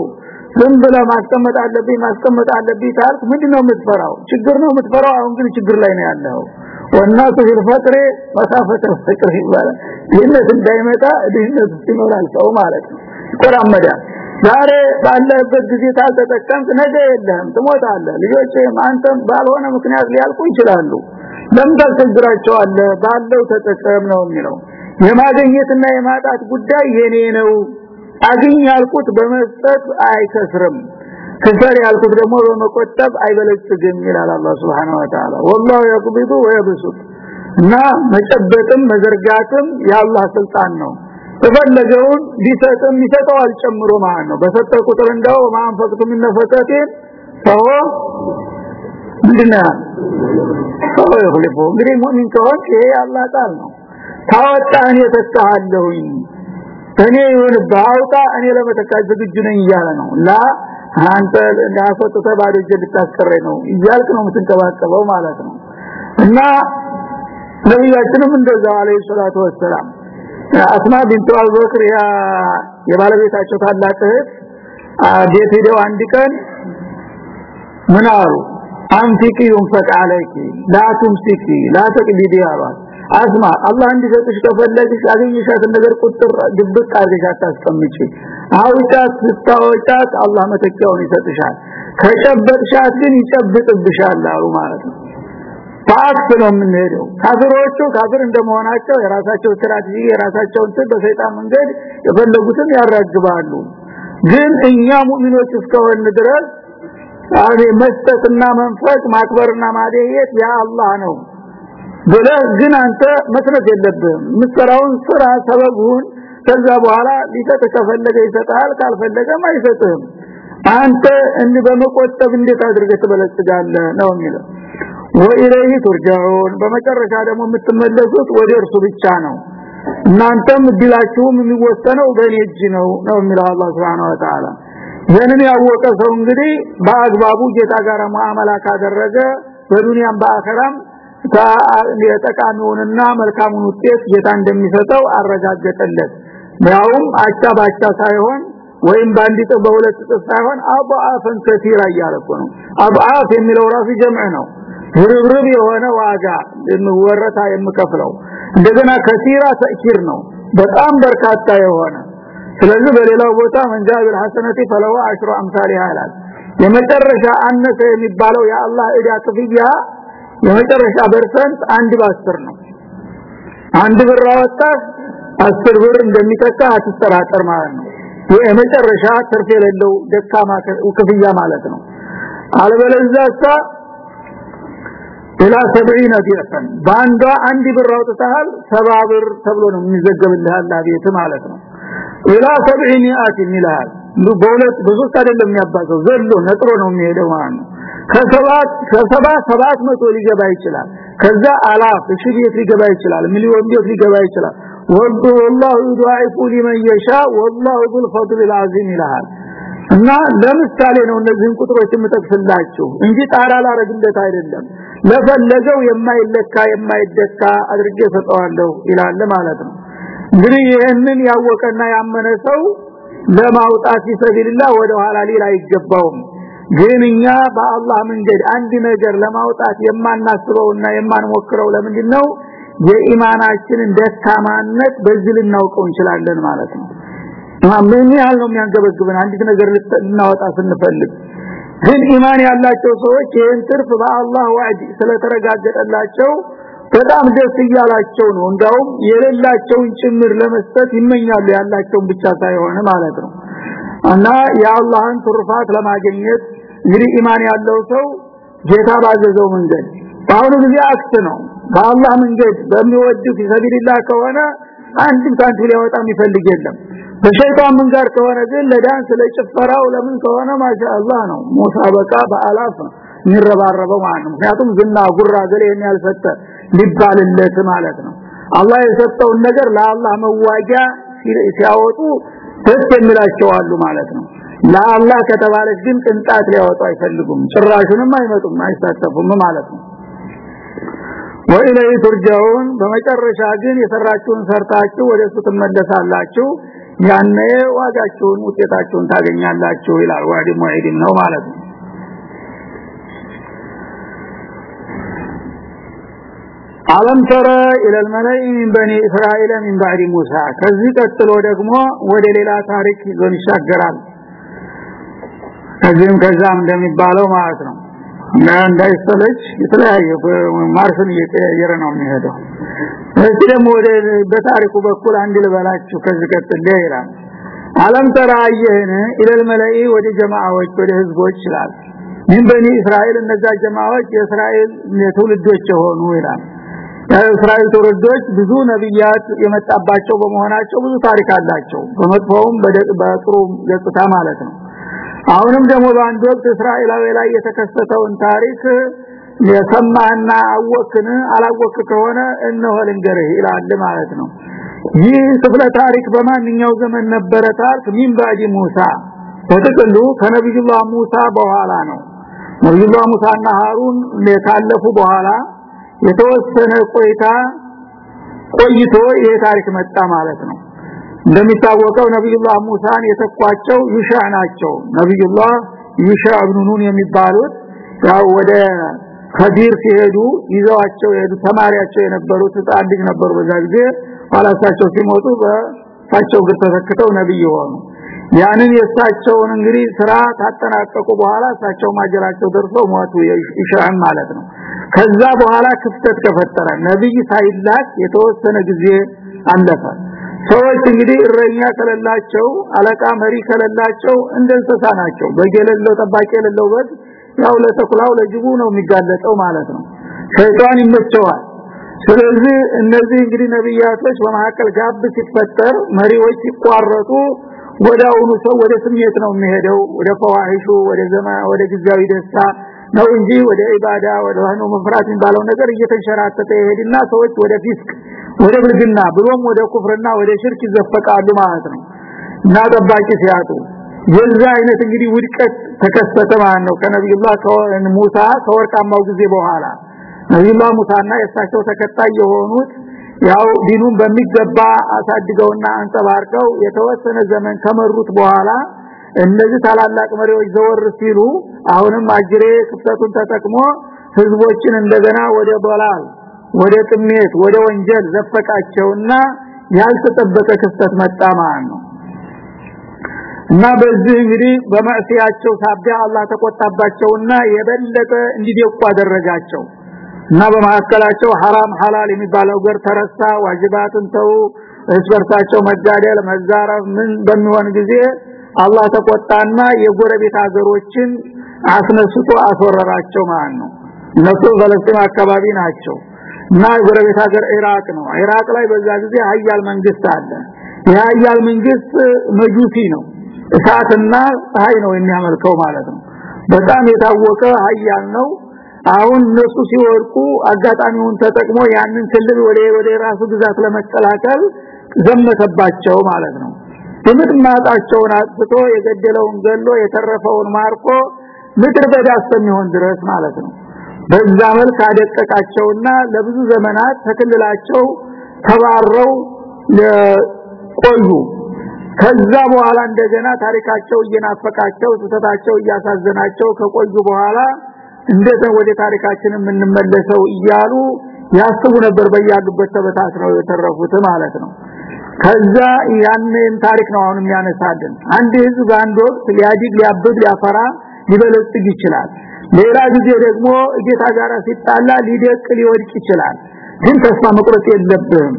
ዝም ብለህ ማስቀመጥ አለብኝ ማስቀመጥ አለብኝ ታልክ ምንድነው የምትፈራው? ችግር ነው የምትፈራው? አሁን ግን ችግር ላይ ነው ያለው። ወናቱ ፊልፈቅሬ መሳፈተ ፍቅር ይባላል። ድህነት እንዳይመጣ ድህነት ይኖራል ሰው ማለት ነው። ዛሬ ባለበት ጊዜ ታልተጠቀምክ ነገ የለህም ትሞታለህ። ልጆች አንተም ባልሆነ ምክንያት ሊያልቁ ይችላሉ። ለምን ታስቸግራቸዋለህ? ባለው ተጠቀም ነው የሚለው። የማግኘትና የማጣት ጉዳይ የኔ ነው አግኝ ያልኩት በመስጠት አይከስርም ከሰር ያልኩት ደግሞ በመቆጠብ አይበለጽግም ይላል አላህ Subhanahu Wa Ta'ala والله يقبض ويبسط እና መጨበጥም መዘርጋትም የአላህ ስልጣን ነው ተፈለገውን ቢሰጥም ይሰጠዋል ጨምሮ ማለት ነው በሰጠ ቁጥር እንደው ማንፈቅቱ ምን ነፈቀቴ ሰው ምንድና ሰው ይሁልፎ እንግዲህ ሙእሚን ከሆነ ይሄ አላህ ቃል ነው ታወጣን የተካሃለሁኝ እኔ ይሁን ባውጣ እኔ ለመተካት ዝግጁ ነኝ እያለ ነው ላ አንተ እንዳፈጥ ተባዶ እጅ ልታስቀረኝ ነው እያልክ ነው የምትንከባከበው ማለት ነው። እና ነብያችንም እንደዛው አለይሂ ሰላቱ ወሰላም አስማ ቢንቱ አቡበክር ያ የባለቤታቸው ታላቅ እህት ቤት ሄደው አንድ ቀን ምን አሉ? አንቲቂ ይንፈቅ አለኪ ላ ቱምሲኪ ላ ተቅዲዲ አሏት አስማ አላህ እንዲሰጥሽ ከፈለግሽ አገኝሻት ነገር ቁጥር ድብቅ አድርገሽ አታስቀምጪ። አውጫት ስታወጫት አላህ መተኪያውን ይሰጥሻል። ከጨበጥሻት ግን ይጨብጥብሻል አሉ ማለት ነው። ፋክት ነው የምንሄደው። ካፍሮቹ ካፍር እንደመሆናቸው የራሳቸው ስትራቴጂ የራሳቸው እንትን በሰይጣን መንገድ የፈለጉትን ያራግባሉ። ግን እኛ ሙእሚኖች እስከሆን ድረስ አኔ መስጠትና መንፈቅ ማክበርና ማደየት ያ አላህ ነው ብለህ ግን አንተ መስረት የለብህም። ምትሰራውን ስራ ሰበቡን። ከዛ በኋላ ሊሰጥ ከፈለገ ይሰጣል ካልፈለገም አይሰጥህም። አንተ እንደ በመቆጠብ እንዴት አድርገህ ትበለጽጋለህ ነው የሚለው። ወኢለይሂ ቱርጃኡን በመጨረሻ ደግሞ የምትመለሱት ወደ እርሱ ብቻ ነው። እናንተም እድላችሁም የሚወሰነው በእኔ እጅ ነው ነው የሚለው አላህ Subhanahu Wa Ta'ala ይህንን ያወቀ ሰው እንግዲህ በአግባቡ ጌታ ጋር ሙአመላ ካደረገ በዱንያም በአኸራም ጠቃሚውንና መልካሙን ውጤት ጌታ እንደሚሰጠው አረጋገጠለት። ያውም አቻ ባቻ ሳይሆን ወይም እጥፍ በሁለት እጥፍ ሳይሆን أضعافا كثيرة እያለኮ ነው። أضعاف የሚለው ራሱ جمع ነው። ርብርብ የሆነ ዋጋ የምወረታ የምከፍለው። እንደገና كثيرة تكثير ነው። በጣም በርካታ የሆነ። ስለዚህ በሌላው ቦታ من جاء بالحسنة فله عشر أمثال ይላል። የመጨረሻ አነሰ የሚባለው የአላህ እዳ ክፍያ የመጨረሻ percent አንድ በአስር ነው። አንድ ብር አወጣ አስር ብር እንደሚተካ አትጠራጠር ማለት ነው። የመጨረሻ ትርፍ የሌለው ደካማ ክፍያ ማለት ነው። አለበለዚያ ኢላ 70 ዲርህም ባንዷ አንድ ብር አውጥተሃል 70 ብር ተብሎ ነው የሚዘገብልህ አላህ ማለት ነው። ኢላ 70 ሚአት ይላል በሁለት በሶስት አይደለም የሚያባዘው ዘሎ ነጥሮ ነው የሚሄደው ማለት ነው ከሰባት ከሰባ ሰባት መቶ ሊገባ ይችላል ከዛ አላፍ ሺህ ቤት ሊገባ ይችላል ሚሊዮን ቤት ሊገባ ይችላል ወዱ والله يضاعف لمن يشاء والله ذو الفضل العظيم ይላል እና ለምሳሌ ነው እነዚህን ቁጥሮች የምጠቅስላችሁ እንጂ ጣራ ላረግለት አይደለም ለፈለገው የማይለካ የማይደካ አድርጌ ሰጠዋለሁ ይላል ማለት ነው እንግዲህ ይህንን ያወቀና ያመነ ሰው ለማውጣት ይሰብልላ ወደ ኋላ ሊል አይገባውም ግን እኛ በአላህ መንገድ አንድ ነገር ለማውጣት የማናስበውና የማንሞክረው ለምንድነው? የኢማናችንን ደካማነት በዚህ ልናውቀው እንችላለን ማለት ነው። ምን ያህል ነው የሚያንገበግበን? አንዲት ነገር ልናወጣ ስንፈልግ። ግን ኢማን ያላቸው ሰዎች ይህን ትርፍ በአላህ ዋዕድ ስለተረጋገጠላቸው በጣም ደስ እያላቸው ነው። እንዳውም የሌላቸውን ጭምር ለመስጠት ይመኛሉ ያላቸውን ብቻ ሳይሆን ማለት ነው። እና የአላህን ትሩፋት ለማግኘት እንግዲህ ኢማን ያለው ሰው ጌታ ባዘዘው መንገድ በአሁኑ ጊዜ አክት ነው። በአላህ መንገድ በሚወድ ፊሰቢልላህ ከሆነ አንድም ሳንቲም ሊያወጣ የሚፈልግ የለም። በሸይጣን መንጋር ከሆነ ግን ለዳንስ ለጭፈራው ለምን ከሆነ ማሻአላህ ነው። ሙሳበቃ በአላፍ የሚረባረበው ማለት ነው። ምክንያቱም ዝና ጉራ ገሌ የሚያልፈተ ሊባልለት ማለት ነው። አላህ የሰጠውን ነገር ለአላህ መዋጊያ ሲያወጡ ደስ የሚላቸው አሉ ማለት ነው ለአላህ ከተባለች ግን ቅንጣት ሊያወጡ አይፈልጉም። ጭራሹንም አይመጡም አይሳተፉም ማለት ነው። ወኢለይ ትርጃውን በመጨረሻ ግን የሰራችሁን ሰርታችሁ ወደ እሱ ትመለሳላችሁ። ያኔ ዋጋችሁን ውጤታችሁን ታገኛላችሁ ይላል ዋዲ ሙዒድም ነው ማለት ነው። አለም ተረ ኢለል መለኢ በኒ እስራኤል ሚን ባዕድ ሙሳ። ከዚህ ቀጥሎ ደግሞ ወደ ሌላ ታሪክ ይዞን ይሻገራል ከዚህም ከዛም እንደሚባለው ማለት ነው። እና እንዳይሰለች የተለያየ ማርፍን እየቀየረ ነው የሚሄደው። እዚህ ደግሞ ወደ በታሪኩ በኩል አንድ ልበላችሁ ከዚህ ቀጥል ይላል። አለም ተራ አየህን? ኢለል መለኢ ወደ ጀማዓዎች ወደ ህዝቦች ይላል። من بني إسرائيل? እነዛ ጀማዓዎች የእስራኤል ትውልዶች የሆኑ ይላል። የእስራኤል ትውልዶች ብዙ ነብያት የመጣባቸው በመሆናቸው ብዙ ታሪክ አላቸው። በመጥፎውም በጥሩ ገጽታ ማለት ነው አሁንም ደግሞ በአንድ ወቅት እስራኤላዊ ላይ የተከሰተውን ታሪክ የሰማህና አወክን? አላወክ ከሆነ እነሆ ልንገርህ ይላል ማለት ነው። ይህ ክፍለ ታሪክ በማንኛው ዘመን ነበረ ታሪክ من بعد موسى። በጥቅሉ ከነብዩላህ ሙሳ በኋላ ነው። ነብዩላህ ሙሳና ሃሩን ካለፉ በኋላ የተወሰነ ቆይታ ቆይቶ ይሄ ታሪክ መጣ ማለት ነው እንደሚታወቀው ነብዩላህ ሙሳን የተኳቸው ይሻ ናቸው። ነብዩላህ ይሻ ኢብኑ ኑን የሚባሉት ያው ወደ ከዲር ሲሄዱ ይዘዋቸው የሄዱ ተማሪያቸው የነበሩት ህፃን ነበሩ በዛ ጊዜ። ኋላሳቸው ሲሞቱ በሳቸው ግር ተተክተው ነብይ ሆኑ። ያንን የሳቸውን እንግዲህ ስራ ታጠናቀቁ በኋላ እሳቸው ማጀራቸው ደርሶ ሞቱ ይሻም ማለት ነው። ከዛ በኋላ ክፍተት ከፈጠረ ነብይ ሳይላክ የተወሰነ ጊዜ አለፈ ሰዎች እንግዲህ እረኛ ከለላቸው አለቃ መሪ ከለላቸው እንደ እንስሳ ናቸው። በገለለው ጠባቂ የሌለው በግ ያው ለተኩላው ለጅቡ ነው የሚጋለጠው ማለት ነው። ሸይጣን ይመቸዋል። ስለዚህ እነዚህ እንግዲህ ነብያቶች በመሐከል ጋብ ሲፈጠር መሪዎች ሲቋረጡ ወዳውኑ ሰው ወደ ስሜት ነው የሚሄደው ወደ ፈዋሂሹ ወደ ዘማ ወደ ጊዜያዊ ደስታ ነው እንጂ ወደ ኢባዳ ወደ ሆኖ መፍራት የሚባለው ነገር እየተንሸራተተ ይሄድና ሰዎች ወደ ፊስቅ ወደ ብልግና ብሎም ወደ ኩፍርና ወደ ሽርክ ይዘፈቃሉ ማለት ነው። እና ጠባቂ ሲያጡ? የዛ አይነት እንግዲህ ውድቀት ተከሰተ ማለት ነው። ከነብዩላህ ሙሳ ከወርቃማው ጊዜ በኋላ ነብዩላህ ሙሳና የእሳቸው ተከታይ የሆኑት ያው ዲኑን በሚገባ አሳድገውና አንጸባርቀው የተወሰነ ዘመን ከመሩት በኋላ እነዚህ ታላላቅ መሪዎች ዘወር ሲሉ አሁንም አጅሬ ክፍተቱን ተጠቅሞ ህዝቦችን እንደገና ወደ ዶላል ወደ ጥሜት ወደ ወንጀል ዘፈቃቸውና ያልተጠበቀ ክስተት መጣ ማለት ነው እና በዚህ እንግዲህ በማዕሲያቸው ሳቢያ አላህ ተቆጣባቸውና የበለጠ እንዲደቁ አደረጋቸው እና በማከላቸው حرام ሐላል የሚባለው ገር ተረሳ ዋጅባትን ተው እስበርታቸው መጋደል መዛረፍ ምን በሚሆን ጊዜ አላህ ተቆጣና የጎረቤት ሀገሮችን አስነስቶ አስወረራቸው ማለት ነው እነሱ ፈለስጢን አካባቢ ናቸው እና የጎረቤት ሀገር ኢራቅ ነው። ኢራቅ ላይ በዛ ጊዜ ሀያል መንግስት አለ። የሀያል መንግስት መጁሲ ነው። እሳትና ፀሐይ ነው የሚያመልከው ማለት ነው። በጣም የታወቀ ሀያል ነው። አሁን እነሱ ሲወርቁ አጋጣሚውን ተጠቅሞ ያንን ክልል ወደ ወደ ራሱ ግዛት ለመቀላቀል ዘመተባቸው ማለት ነው። ትምት ማጣቸውን አጥቶ የገደለውን ገሎ የተረፈውን ማርኮ ምድር በዳ እስከሚሆን ድረስ ማለት ነው በዛ መልክ አደቀቃቸውና ለብዙ ዘመናት ተክልላቸው ተባረው ቆዩ ከዛ በኋላ እንደገና ታሪካቸው እየናፈቃቸው ስህተታቸው እያሳዘናቸው ከቆዩ በኋላ እንዴት ወደ ታሪካችን የምንመለሰው እያሉ ያስቡ ነበር። በያሉበት ተበታትነው የተረፉት ማለት ነው። ከዛ ያንን ታሪክ ነው አሁን የሚያነሳልን። አንድ ህዝብ በአንድ ወቅት ሊያድግ ሊያብብ ሊያፈራ ሊበለጽግ ይችላል ሌላ ጊዜ ደግሞ ጌታ ጋር ሲጣላ ሊደቅ ሊወድቅ ይችላል። ግን ተስፋ መቁረጥ የለብህም።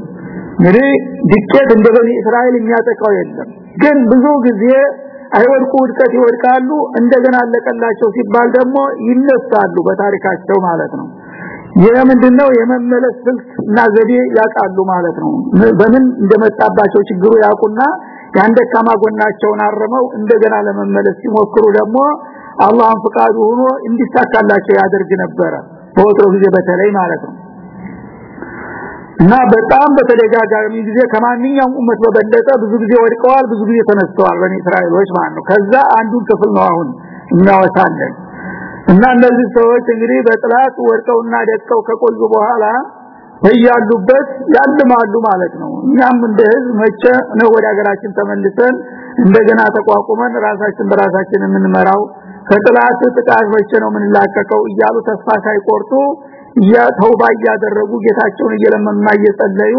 እንግዲህ ድቄት እንደ እስራኤል የሚያጠቃው የለም። ግን ብዙ ጊዜ አይወድቁ ውድቀት ይወድቃሉ። እንደገና አለቀላቸው ሲባል ደግሞ ይነሳሉ በታሪካቸው ማለት ነው። ይህ ምንድነው? የመመለስ ስልት እና ዘዴ ያቃሉ ማለት ነው። በምን እንደመጣባቸው ችግሩ ያቁና ያንደካማ ጎናቸውን አርመው እንደገና ለመመለስ ሲሞክሩ ደግሞ አላህን ፍቃዱ ሆኖ እንዲሳካላቸው ያደርግ ነበረ። በወትሮ ጊዜ በተለይ ማለት ነው። እና በጣም በተደጋጋሚ ጊዜ ከማንኛውም ኡመት በበለጠ ብዙ ጊዜ ወድቀዋል ብዙ ጊዜ ተነስተዋል በኒ እስራኤሎች ማለት ነው። ከዛ አንዱን ክፍል ነው አሁን እናወሳለን። እና እነዚህ ሰዎች እንግዲህ በጥላት ወድቀውና ደቀው ከቆዩ በኋላ በያሉበት ያልማሉ ማለት ነው። እኛም እንደ ህዝብ መቼ ነው ወደ ሀገራችን ተመልሰን እንደገና ተቋቁመን ራሳችን በራሳችን የምንመራው ከጥላት ጥቃት መቼ ነው የምንላቀቀው? እያሉ ተስፋ ሳይቆርጡ ተውባ እያደረጉ ጌታቸውን እየለመኑና እየጸለዩ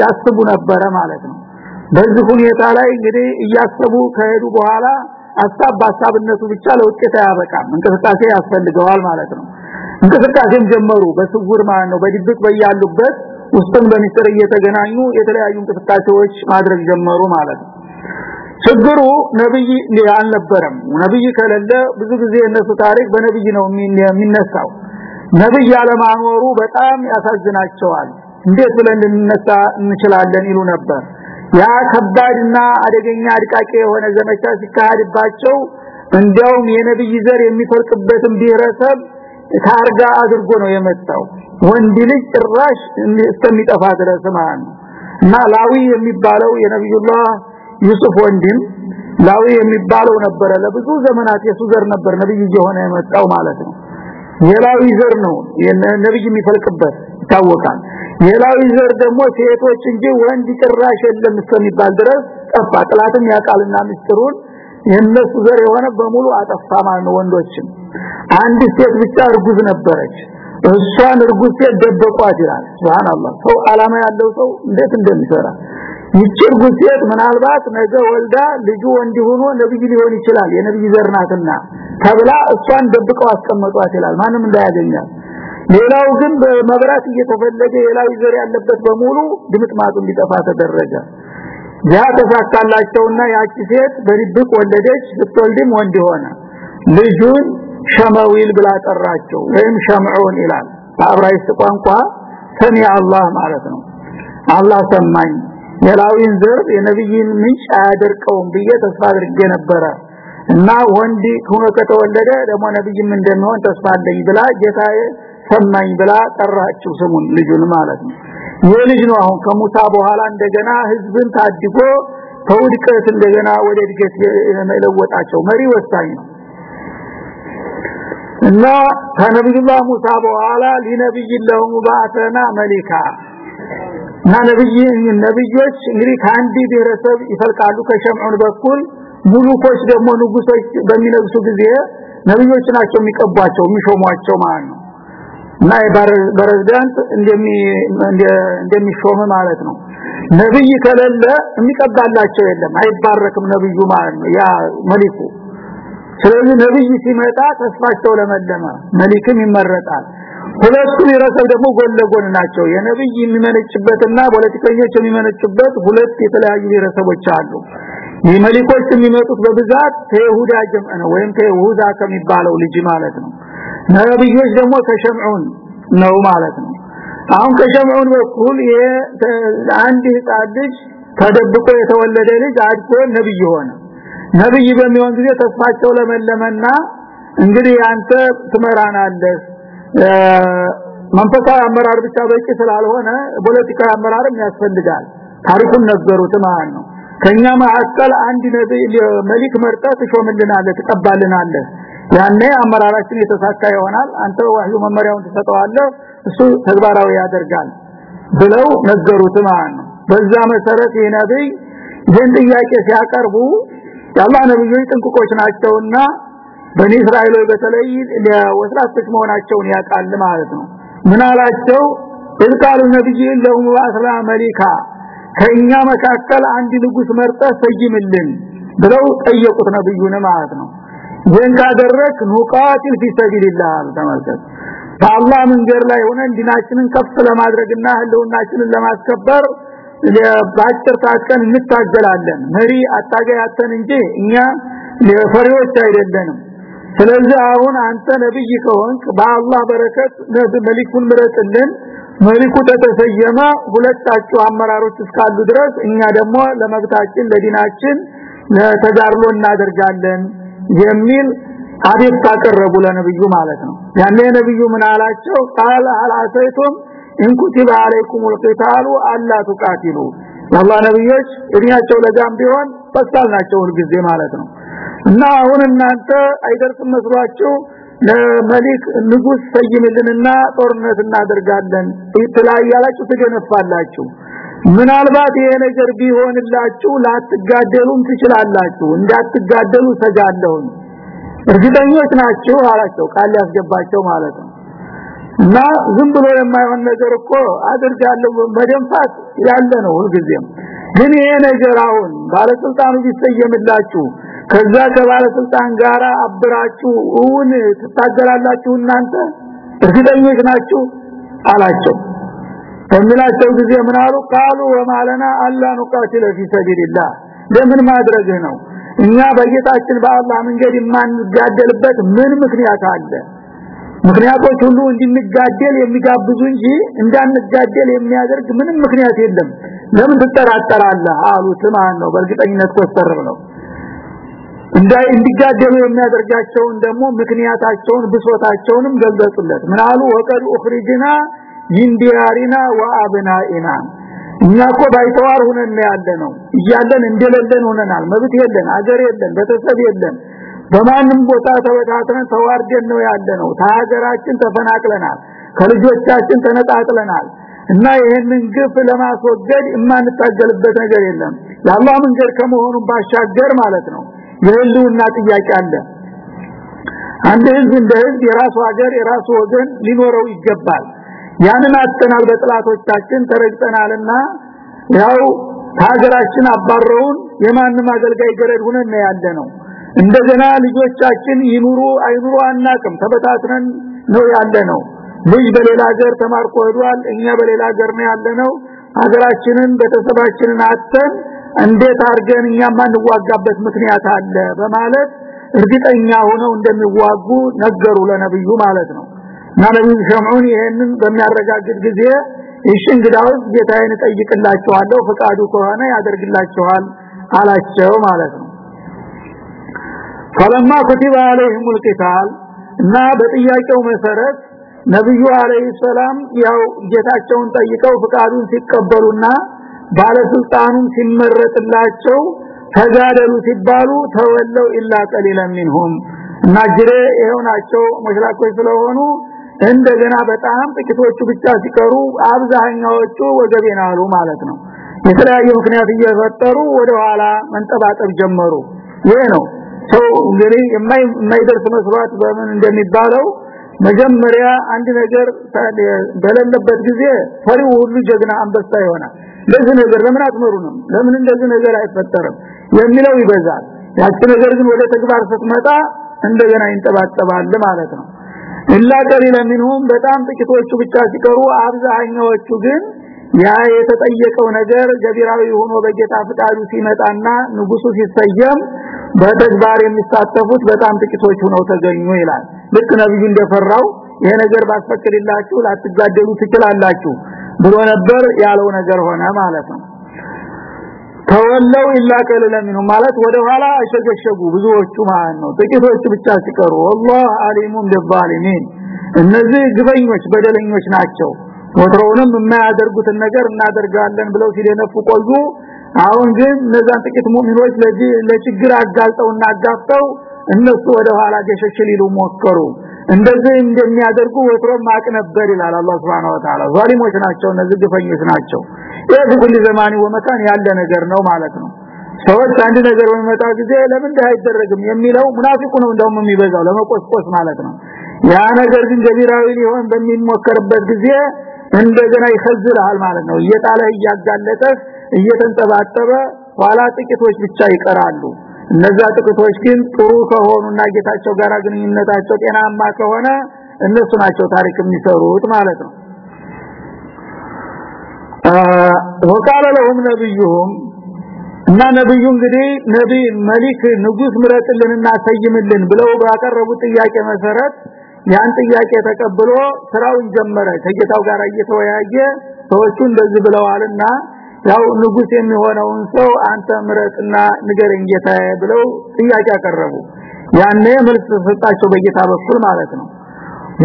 ያስቡ ነበረ ማለት ነው። በዚህ ሁኔታ ላይ እንግዲህ እያሰቡ ከሄዱ በኋላ ሐሳብ በሐሳብነቱ ብቻ ለውጤት አያበቃም። እንቅስቃሴ ያስፈልገዋል ማለት ነው። እንቅስቃሴም ጀመሩ። በስውር ማለት ነው። በድብቅ በያሉበት ውስጥን በሚስጥር እየተገናኙ የተለያዩ እንቅስቃሴዎች ማድረግ ጀመሩ ማለት ነው ችግሩ ነብይ አልነበረም። ነብይ ከሌለ ብዙ ጊዜ እነሱ ታሪክ በነብይ ነው የሚነሳው። ነብይ ያለማኖሩ በጣም ያሳዝናቸዋል። እንዴት ብለን ልንነሳ እንችላለን ይሉ ነበር። ያ ከባድና አደገኛ አድቃቂ የሆነ ዘመቻ ሲካሄድባቸው እንዲያውም የነብይ ዘር የሚፈልቅበትን ብሔረሰብ ታርጋ አድርጎ ነው የመጣው። ወንድ ልጅ ጭራሽ እስከሚጠፋ ድረስ ማለት ነው። እና ላዊ የሚባለው የነብዩላህ ዩሱፍ ወንድም ላዊ የሚባለው ነበረ። ለብዙ ዘመናት የሱ ዘር ነበር ነብይ የሆነ የመጣው ማለት ነው። የላዊ ዘር ነው። ነብይ የሚፈልቅበት ይታወቃል። የላዊ ዘር ደግሞ ሴቶች እንጂ ወንድ ጭራሽ የለም እስከሚባል ድረስ ጠፋ። ጥላትም ያቃልና ምስጥሩን የነሱ ዘር የሆነ በሙሉ አጠፋ ማለት ነው ወንዶችም። አንድ ሴት ብቻ እርጉዝ ነበረች። እሷን እርጉዝ ሴት ደበቋት ይላል። ሱብሃንአላህ! ሰው አላማ ያለው ሰው እንዴት እንደሚሰራ ይቺ እርጉዝ ሴት ምናልባት ነገ ወልዳ ልጁ ወንድ ሆኖ ነብይ ሊሆን ይችላል የነብይ ዘር ናትና ተብላ እሷን ደብቀው አስቀመጧት ይላል። ማንም እንዳያገኛት። ሌላው ግን በመብራት እየተፈለገ የላዊ ዘር ያለበት በሙሉ ድምጥማጡ እንዲጠፋ ተደረገ። ያ ተሳካላቸውና ያቺ ሴት በድብቅ ወለደች ስትወልድም ወንድ ሆነ። ልጁን ሸመዊል ብላ ጠራቸው ወይም ሸምዑን ይላል። በአብራይስጥ ቋንቋ ሰሚ አላህ ማለት ነው። አላህ ሰማኝ የላዊን ዘር የነብይን ምንጭ አያደርቀውም ብዬ ተስፋ አድርጌ ነበረ። እና ወንድ ሆኖ ከተወለደ ደግሞ ነብይም እንደሚሆን ተስፋ አለኝ ብላ ጌታዬ ሰማኝ ብላ ጠራችው ስሙን ልጁን ማለት ነው። ይህ ልጅ ነው አሁን ከሙሳ በኋላ እንደገና ህዝብን ታድጎ ከውድቀት እንደገና ወደ እድገት የለወጣቸው መሪ ወሳኝ ነው። እና ከነብዩላህ ሙሳ በኋላ ሊነብይ ለሁም ባተና መሊካ እና ነብይ ነብዮች እንግዲህ ከአንድ ብሔረሰብ ይፈልቃሉ ከሸምዑን በኩል። ሙሉኮች ደግሞ ንጉሶች በሚነግሱ ጊዜ ነብዮች ናቸው የሚቀቧቸው የሚሾሟቸው ማለት ነው። እና የፕሬዝዳንት እንደሚ እንደሚሾም ማለት ነው። ነብይ ከሌለ የሚቀባላቸው የለም አይባረክም ነብዩ ማለት ነው ያ መሊኩ ስለዚህ ነብይ ሲመጣ ተስፋቸው ለመለመ መሊክም ይመረጣል ሁለቱም ይረሰብ ደግሞ ጎን ለጎን ናቸው። የነብይ የሚመነጭበትና ፖለቲከኞች የሚመነጭበት ሁለት የተለያዩ ይረሰቦች አሉ። የመሊኮች የሚመጡት በብዛት ከይሁዳ ጀምዕ ነው ወይም ከይሁዳ ከሚባለው ልጅ ማለት ነው። ነብዮች ደግሞ ከሸምዑን ነው ማለት ነው። አሁን ከሸምዑን በኩል አንድ ህፃን ልጅ ተደብቆ የተወለደ ልጅ አድጎ ነብይ ሆነ። ነብይ በሚሆን ጊዜ ተስፋቸው ለመለመና እንግዲህ አንተ ትመራናለህ መንፈሳዊ አመራር ብቻ በቂ ስላልሆነ ፖለቲካዊ አመራርም ያስፈልጋል። ታሪኩን ነገሩት ማለት ነው። ከኛ መካከል አንድ ነብይ መሊክ መርጠ ትሾምልናለህ ትቀባልናለህ። ያኔ አመራራችን የተሳካ ይሆናል። አንተ ወህዩ መመሪያውን ትሰጠዋለህ እሱ ተግባራዊ ያደርጋል ብለው ነገሩት ማለት ነው። በዛ መሰረት የነብይ ይህን ጥያቄ ሲያቀርቡ የአላህ ነብዮች ጥንቁቆች ናቸውና በኒ እስራኤሎች በተለይ ለወስራቶች መሆናቸውን ያቃል ማለት ነው። ምን አላቸው? እልቃሉ ነብይ ለሁም መሊካ ከኛ መካከል አንድ ንጉስ መርጠ ሰይምልን ብለው ጠየቁት ነብዩን ማለት ነው። ይህን ካደረክ ኑቃቲል ፊ ተመልከት። በአላህ መንገድ ላይ ሆነን ዲናችንን ከፍ ለማድረግና ህልውናችንን ለማስከበር በአጭር ታቀን እንታገላለን። መሪ አታገያተን እንጂ እኛ ለፈሪዎች አይደለንም ስለዚህ አሁን አንተ ነብይ ከሆንክ በአላህ በረከት መሊኩን ምረጥልን መሊኩ ተተሰየመ ሁለታችሁ አመራሮች እስካሉ ድረስ እኛ ደግሞ ለመብታችን ለዲናችን ለተጋርሎ እናደርጋለን የሚል አቤት ታቀረቡ ለነብዩ ማለት ነው ያኔ ነብዩ ምን አላቸው ቃል አላሰይቱም እንኩቲባ አለይኩም القتال አላ ተቃቲሉ የአላህ ነብዮች እድሜያቸው ለጋም ቢሆን በሳል ናቸው ሁልጊዜ ማለት ነው እና አሁን እናንተ አይደርስም መስሏችሁ ለመሊክ ንጉስ ሰይምልንና ጦርነት እናደርጋለን ይተላያላችሁ ትገነፋላችሁ ምናልባት ይሄ ነገር ቢሆንላችሁ ላትጋደሉም ትችላላችሁ። እንዳትጋደሉ ሰጋለሁ እርግጠኞች ናችሁ አላቸው ቃል ያስገባቸው ማለት ነው። እና ዝም ብሎ የማይሆን ነገር እኮ አድርጋለሁ መደንፋት ያለ ነው ሁልጊዜም። ግን ይሄ ነገር አሁን ባለስልጣኑ ቢሰየምላችሁ ከዛ ከባለስልጣን ጋር አብራችሁ እውን ትታገላላችሁ እናንተ? እርግጠኞች ናችሁ? አላቸው። በሚላቸው ጊዜ ምን አሉ? ቃሉ ወማለና አላ ኑቃቲለ ፊ ሰቢልላህ። ለምን ማድረግህ ነው? እኛ በጌታችን በአላህ መንገድ የማንጋደልበት ምን ምክንያት አለ? ምክንያቶች ሁሉ እንድንጋደል የሚጋብዙ እንጂ እንዳንጋደል የሚያደርግ ምንም ምክንያት የለም። ለምን ትጠራጠራለህ? አሉት። ማን ነው? በእርግጠኝነት ኮስተር ብለው እንዳይ እንዲጋደሉ የሚያደርጋቸውን ደግሞ ምክንያታቸውን ብሶታቸውንም ገለጹለት። ምን አሉ? ወቀድ ኡኽሪጅና ይንዲያሪና ወአብናኢና። እኛኮ ባይተዋር ሆነን ያለ ነው እያለን እንደሌለን ሆነናል። መብት የለን አገር የለን ቤተሰብ የለን። በማንም ቦታ ተበታትነን ተዋርደን ነው ያለ ነው ታገራችን ተፈናቅለናል ከልጆቻችን ተነጣጥለናል። እና ይሄንን ግፍ ለማስወገድ የማንታገልበት ነገር የለም። የአላህ መንገድ ከመሆኑ ባሻገር ማለት ነው የህልውና ጥያቄ አለ። አንድ ህዝብ እንደ ህዝብ የራሱ ሀገር የራሱ ወገን ሊኖረው ይገባል። ያንን አጥተናል በጥላቶቻችን ተረግጠናልና ያው ሀገራችን አባረውን የማንም አገልጋይ ገረድ ሆነን ያለ ነው እንደገና ልጆቻችን ይኑሩ አይኑሩ አናቅም ተበታትነን ነው ያለ ነው ልጅ በሌላ ሀገር ተማርኮ ሄዷል እኛ በሌላ ሀገር ነው ያለ ነው ሀገራችንን ቤተሰባችንን አጥተን እንዴት አርገን እኛ ማንዋጋበት ምክንያት አለ በማለት እርግጠኛ ሆነው እንደሚዋጉ ነገሩ ለነብዩ ማለት ነው እና ነብዩ ሸምዑን ይሄንን በሚያረጋግጥ ጊዜ እሺ እንግዳው ጌታዬን ጠይቅላችኋለሁ ፈቃዱ ከሆነ ያደርግላችኋል አላቸው ማለት ነው ፈለማ ኩቲባ አለይሂም القتال እና በጥያቄው መሰረት ነብዩ አለይሂ ሰላም ያው ጌታቸውን ጠይቀው ፍቃዱን ሲቀበሉና ባለስልጣኑም ሲመረጥላቸው ተጋደሉ ሲባሉ ተወለው ኢላ ቀሊላን ሚንሁም እና ጅሬ ይሄው ስለሆኑ እንደገና በጣም ጥቂቶቹ ብቻ ሲቀሩ አብዛኛዎቹ ወገቤን አሉ ማለት ነው። የተለያየ ምክንያት እየፈጠሩ ወደ ኋላ መንጠባጠብ ጀመሩ። ይሄ ነው። ሰው እንግዲህ የማይደርስ መስዋዕት በምን እንደሚባለው መጀመሪያ አንድ ነገር በሌለበት ጊዜ ፈሪው ሁሉ ጀግና አንበሳ ይሆናል ለዚህ ነገር ለምን አትመሩንም ለምን እንደዚህ ነገር አይፈጠርም? የሚለው ይበዛል። ያቺ ነገር ግን ወደ ተግባር ስትመጣ እንደገና ይንጠባጠባል ማለት ነው። ኢላ ቀሊለ ሚንሁም በጣም ጥቂቶቹ ብቻ ሲቀሩ አብዛኛዎቹ ግን ያ የተጠየቀው ነገር ገቢራዊ ሆኖ በጌታ ፍቃዱ ሲመጣና ንጉሱ ሲሰየም በተግባር የሚሳተፉት በጣም ጥቂቶች ሆነው ተገኙ ይላል። ልክ ነብዩ እንደፈራው ይሄ ነገር ባስፈቅድላችሁ ላትጋደሉ ትችላላችሁ ብሎ ነበር ያለው ነገር ሆነ ማለት ነው ተወለው ኢላ ቀለለ ምንሁ ማለት ወደ ኋላ አሸገሸጉ ብዙዎቹ ማለት ነው ጥቂቶቹ ብቻ ሲቀሩ والله አሊሙም ቢዛሊሚን እነዚህ ግበኞች በደለኞች ናቸው ወትሮውንም የማያደርጉትን ነገር እናደርጋለን ብለው ሲደነፉ ቆዩ አሁን ግን እነዛን ጥቂት ሙእሚኖች ለችግር አጋልጠውና አጋፍተው እነሱ ወደ ኋላ ገሸሽ ሊሉ ሞከሩ እንደዚህ እንደሚያደርጉ ወትሮ ማቅ ነበር ይላል አላህ Subhanahu Wa Ta'ala ዛሊሞች ናቸው እነዚህ ግፈኞች ናቸው። ይሄ ሁሉ ዘማኒ ያለ ነገር ነው ማለት ነው። ሰዎች አንድ ነገር በመጣ ጊዜ ለምን አይደረግም የሚለው ሙናፊቁ ነው እንደውም የሚበዛው ለመቆስቆስ ማለት ነው። ያ ነገር ግን ገቢራዊ ሊሆን በሚሞከርበት ጊዜ እንደገና ይخزልሃል ማለት ነው። እየጣለ እያጋለጠ እየተንጠባጠበ ኋላ ጥቂቶች ብቻ ይቀራሉ እነዛ ጥቂቶች ግን ጥሩ ከሆኑና ጌታቸው ጋር ግንኙነታቸው ጤናማ ከሆነ እነሱ ናቸው ታሪክ የሚሰሩት ማለት ነው። ወቃለ ለሁም ነብዩም እና ነብዩ እንግዲህ ነብይ መሊክ ንጉስ ምረጥልንና ሰይምልን ብለው ባቀረቡ ጥያቄ መሰረት ያን ጥያቄ ተቀብሎ ስራውን ጀመረ። ከጌታው ጋር እየተወያየ ሰዎቹ እንደዚህ ብለዋልና ያው ንጉስ የሚሆነውን ሰው አንተ ምረጥና ንገረኝ ጌታዬ ብለው ጥያቄ አቀረቡ። ያኔ መልስ ተሰጣቸው በጌታ በኩል ማለት ነው።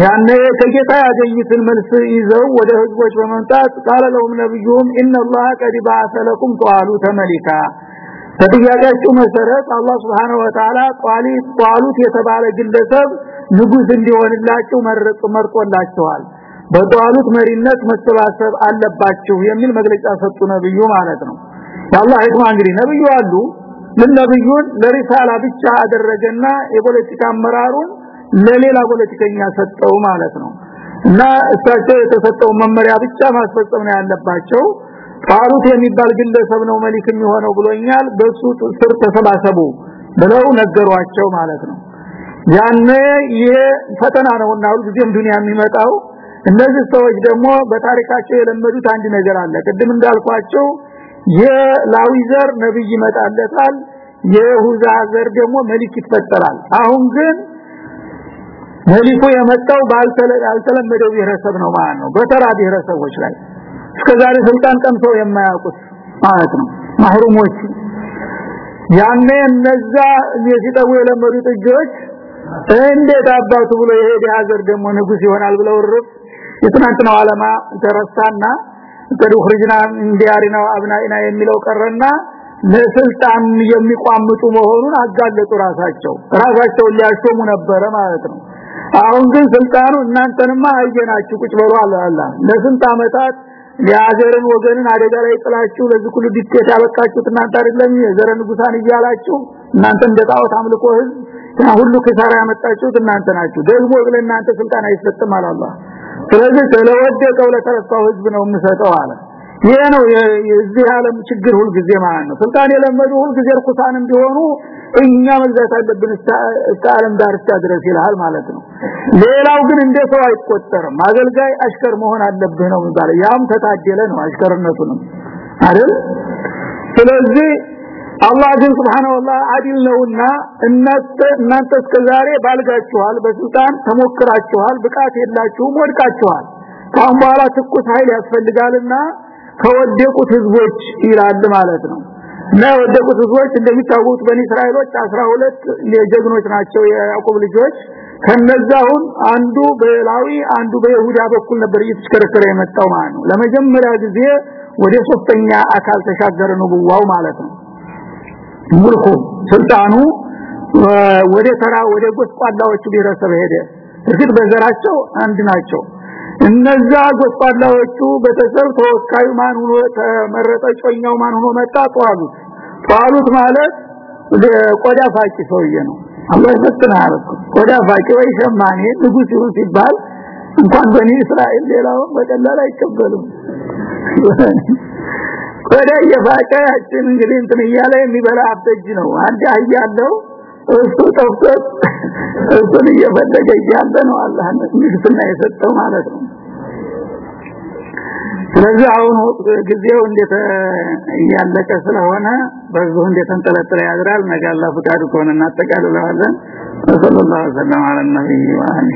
ያኔ ከጌታ ያገኙትን መልስ ይዘው ወደ ህዝቦች በመምጣት ለሁም ነብዩም ኢነላህ ቀድ በአሰ ለኩም ጧሉተ መሊካ በጥያቄያችሁ መሰረት አላህ Subhanahu Wa Ta'ala ጧሊት ጧሉት የተባለ ግለሰብ ንጉስ እንዲሆንላችሁ መረጥ መርጦላችኋል በጧሉት መሪነት መሰባሰብ አለባችሁ የሚል መግለጫ ሰጡ ነብዩ ማለት ነው። ያላህ ህክማ እንግዲህ ነብዩ አሉ። ለነብዩን ለሪሳላ ብቻ አደረገና የፖለቲካ አመራሩን ለሌላ ፖለቲከኛ ሰጠው ማለት ነው። እና እሳቸው የተሰጠው መመሪያ ብቻ ማስፈጸም ነው ያለባቸው። ጣሩት የሚባል ግለሰብ ነው መሊክ የሚሆነው ብሎኛል። በሱ ስር ተሰባሰቡ ብለው ነገሯቸው ማለት ነው። ያኔ ይሄ ፈተና ነውና ሁልጊዜም ዱንያ የሚመጣው እነዚህ ሰዎች ደግሞ በታሪካቸው የለመዱት አንድ ነገር አለ። ቅድም እንዳልኳቸው የላዊ ዘር ነብይ ይመጣለታል የይሁዳ ዘር ደግሞ መሊክ ይፈጠራል። አሁን ግን መሊኩ የመጣው ባልተለመደው ብሔረሰብ ነው ማለት ነው። በተራ ብሔረሰቦች ላይ እስከዛሬ ስልጣን ቀምሰው የማያውቁት ማለት ነው። ማህሩሞች ያኔ እነዛ የሲጠው የለመዱት እጆች እንዴት አባቱ ብሎ የሄደ ሀገር ደግሞ ንጉስ ይሆናል ብለው ርፍ የትናንትናው ዓለማ ተረሳና ተዱኽርጅና እንዲያሪና አብናኢና የሚለው ቀረና ለስልጣን የሚቋምጡ መሆኑን አጋለጡ ራሳቸው። ራሳቸው ሊያሾሙ ነበረ ማለት ነው። አሁን ግን ስልጣኑ እናንተንማ አየናችሁ ቁጭ በሉ አለ ለስንት አመታት የአገርን ወገንን አደጋ ላይ ጥላችሁ ለዚህ ሁሉ ዲክቴት ያበቃችሁት እናንተ አይደለም? የዘረ ንጉሳን እያላችሁ እናንተ እንደጣዖት አምልኮ ህዝብ ሁሉ ከሳራ ያመጣችሁት እናንተ ናችሁ። ደግሞ ለእናንተ ስልጣን አይሰጥም አላላ ስለዚህ ስለወደቀው ለተረሳው ህዝብ ነው የምሰጠው አለ። ይሄ ነው የዚህ ዓለም ችግር ሁሉ ጊዜ ማለት ነው። ስልጣን የለመዱ ሁሉ ጊዜ ርኩሳን እንዲሆኑ እኛ መግዛት አለብን እስከ ዳርቻ ድረስ ይላል ማለት ነው። ሌላው ግን እንደ ሰው አይቆጠርም። አገልጋይ አሽከር መሆን አለብህ ነው የሚባለው። ያም ተታደለ ነው አሽከርነቱንም አይደል? ስለዚህ አላህ ግን Subhanahu Wa አዲል ነውና እናንተ እናንተ እስከዛሬ ባልጋችኋል በስልጣን ተሞክራችኋል ብቃት የላችሁም ወድቃችኋል። ካሁን በኋላ ትኩስ ኃይል ያስፈልጋልና ከወደቁት ህዝቦች ይላል ማለት ነው። እና የወደቁት ህዝቦች እንደሚታወቁት በኒ እስራኤሎች 12 የጀግኖች ናቸው የያዕቆብ ልጆች። ከነዛሁን አንዱ በላዊ አንዱ በይሁዳ በኩል ነበር እየተሽከረከረ የመጣው ማለት ነው። ለመጀመሪያ ጊዜ ወደ ሶስተኛ አካል ተሻገረ ነው ማለት ነው ሙልኩ ስልጣኑ ወደ ተራ ወደ ጎስቋላዎቹ ብሔረሰብ ሄደ። እርግጥ በዘራቸው አንድ ናቸው። እነዛ ጎስቋላዎቹ ቤተሰብ ተወካዩ ማን ሆኖ ተመረጠ? ጮኛው ማን ሆኖ መጣ? ጧሉት። ጧሉት ማለት ቆዳ ፋቂ ሰውዬ ነው። አላህ ይፈትናል ቆዳ ፋቂ ወይ ሸማኔ ንጉስ ይሁን ሲባል እንኳን በኒ እስራኤል ሌላው በቀላል አይቀበሉም ቆዳ የፋቀ ያችን እንግዲህ እንትን እያለ የሚበላ አብተጅ ነው። አንድ አያለው እሱ ጠፍቶት እሱን እየፈለገ እያለ ነው አላህ ንግስና የሰጠው ማለት ነው። ስለዚህ አሁን ጊዜው እንዴት እያለቀ ስለሆነ በዚሁ እንደተንጠለጠለ ያድራል። ነገ አላህ ፍቃድ ከሆነ እናጠቃልለዋለን። ወሰለላሁ ዐለ ነብይ ወአሊሂ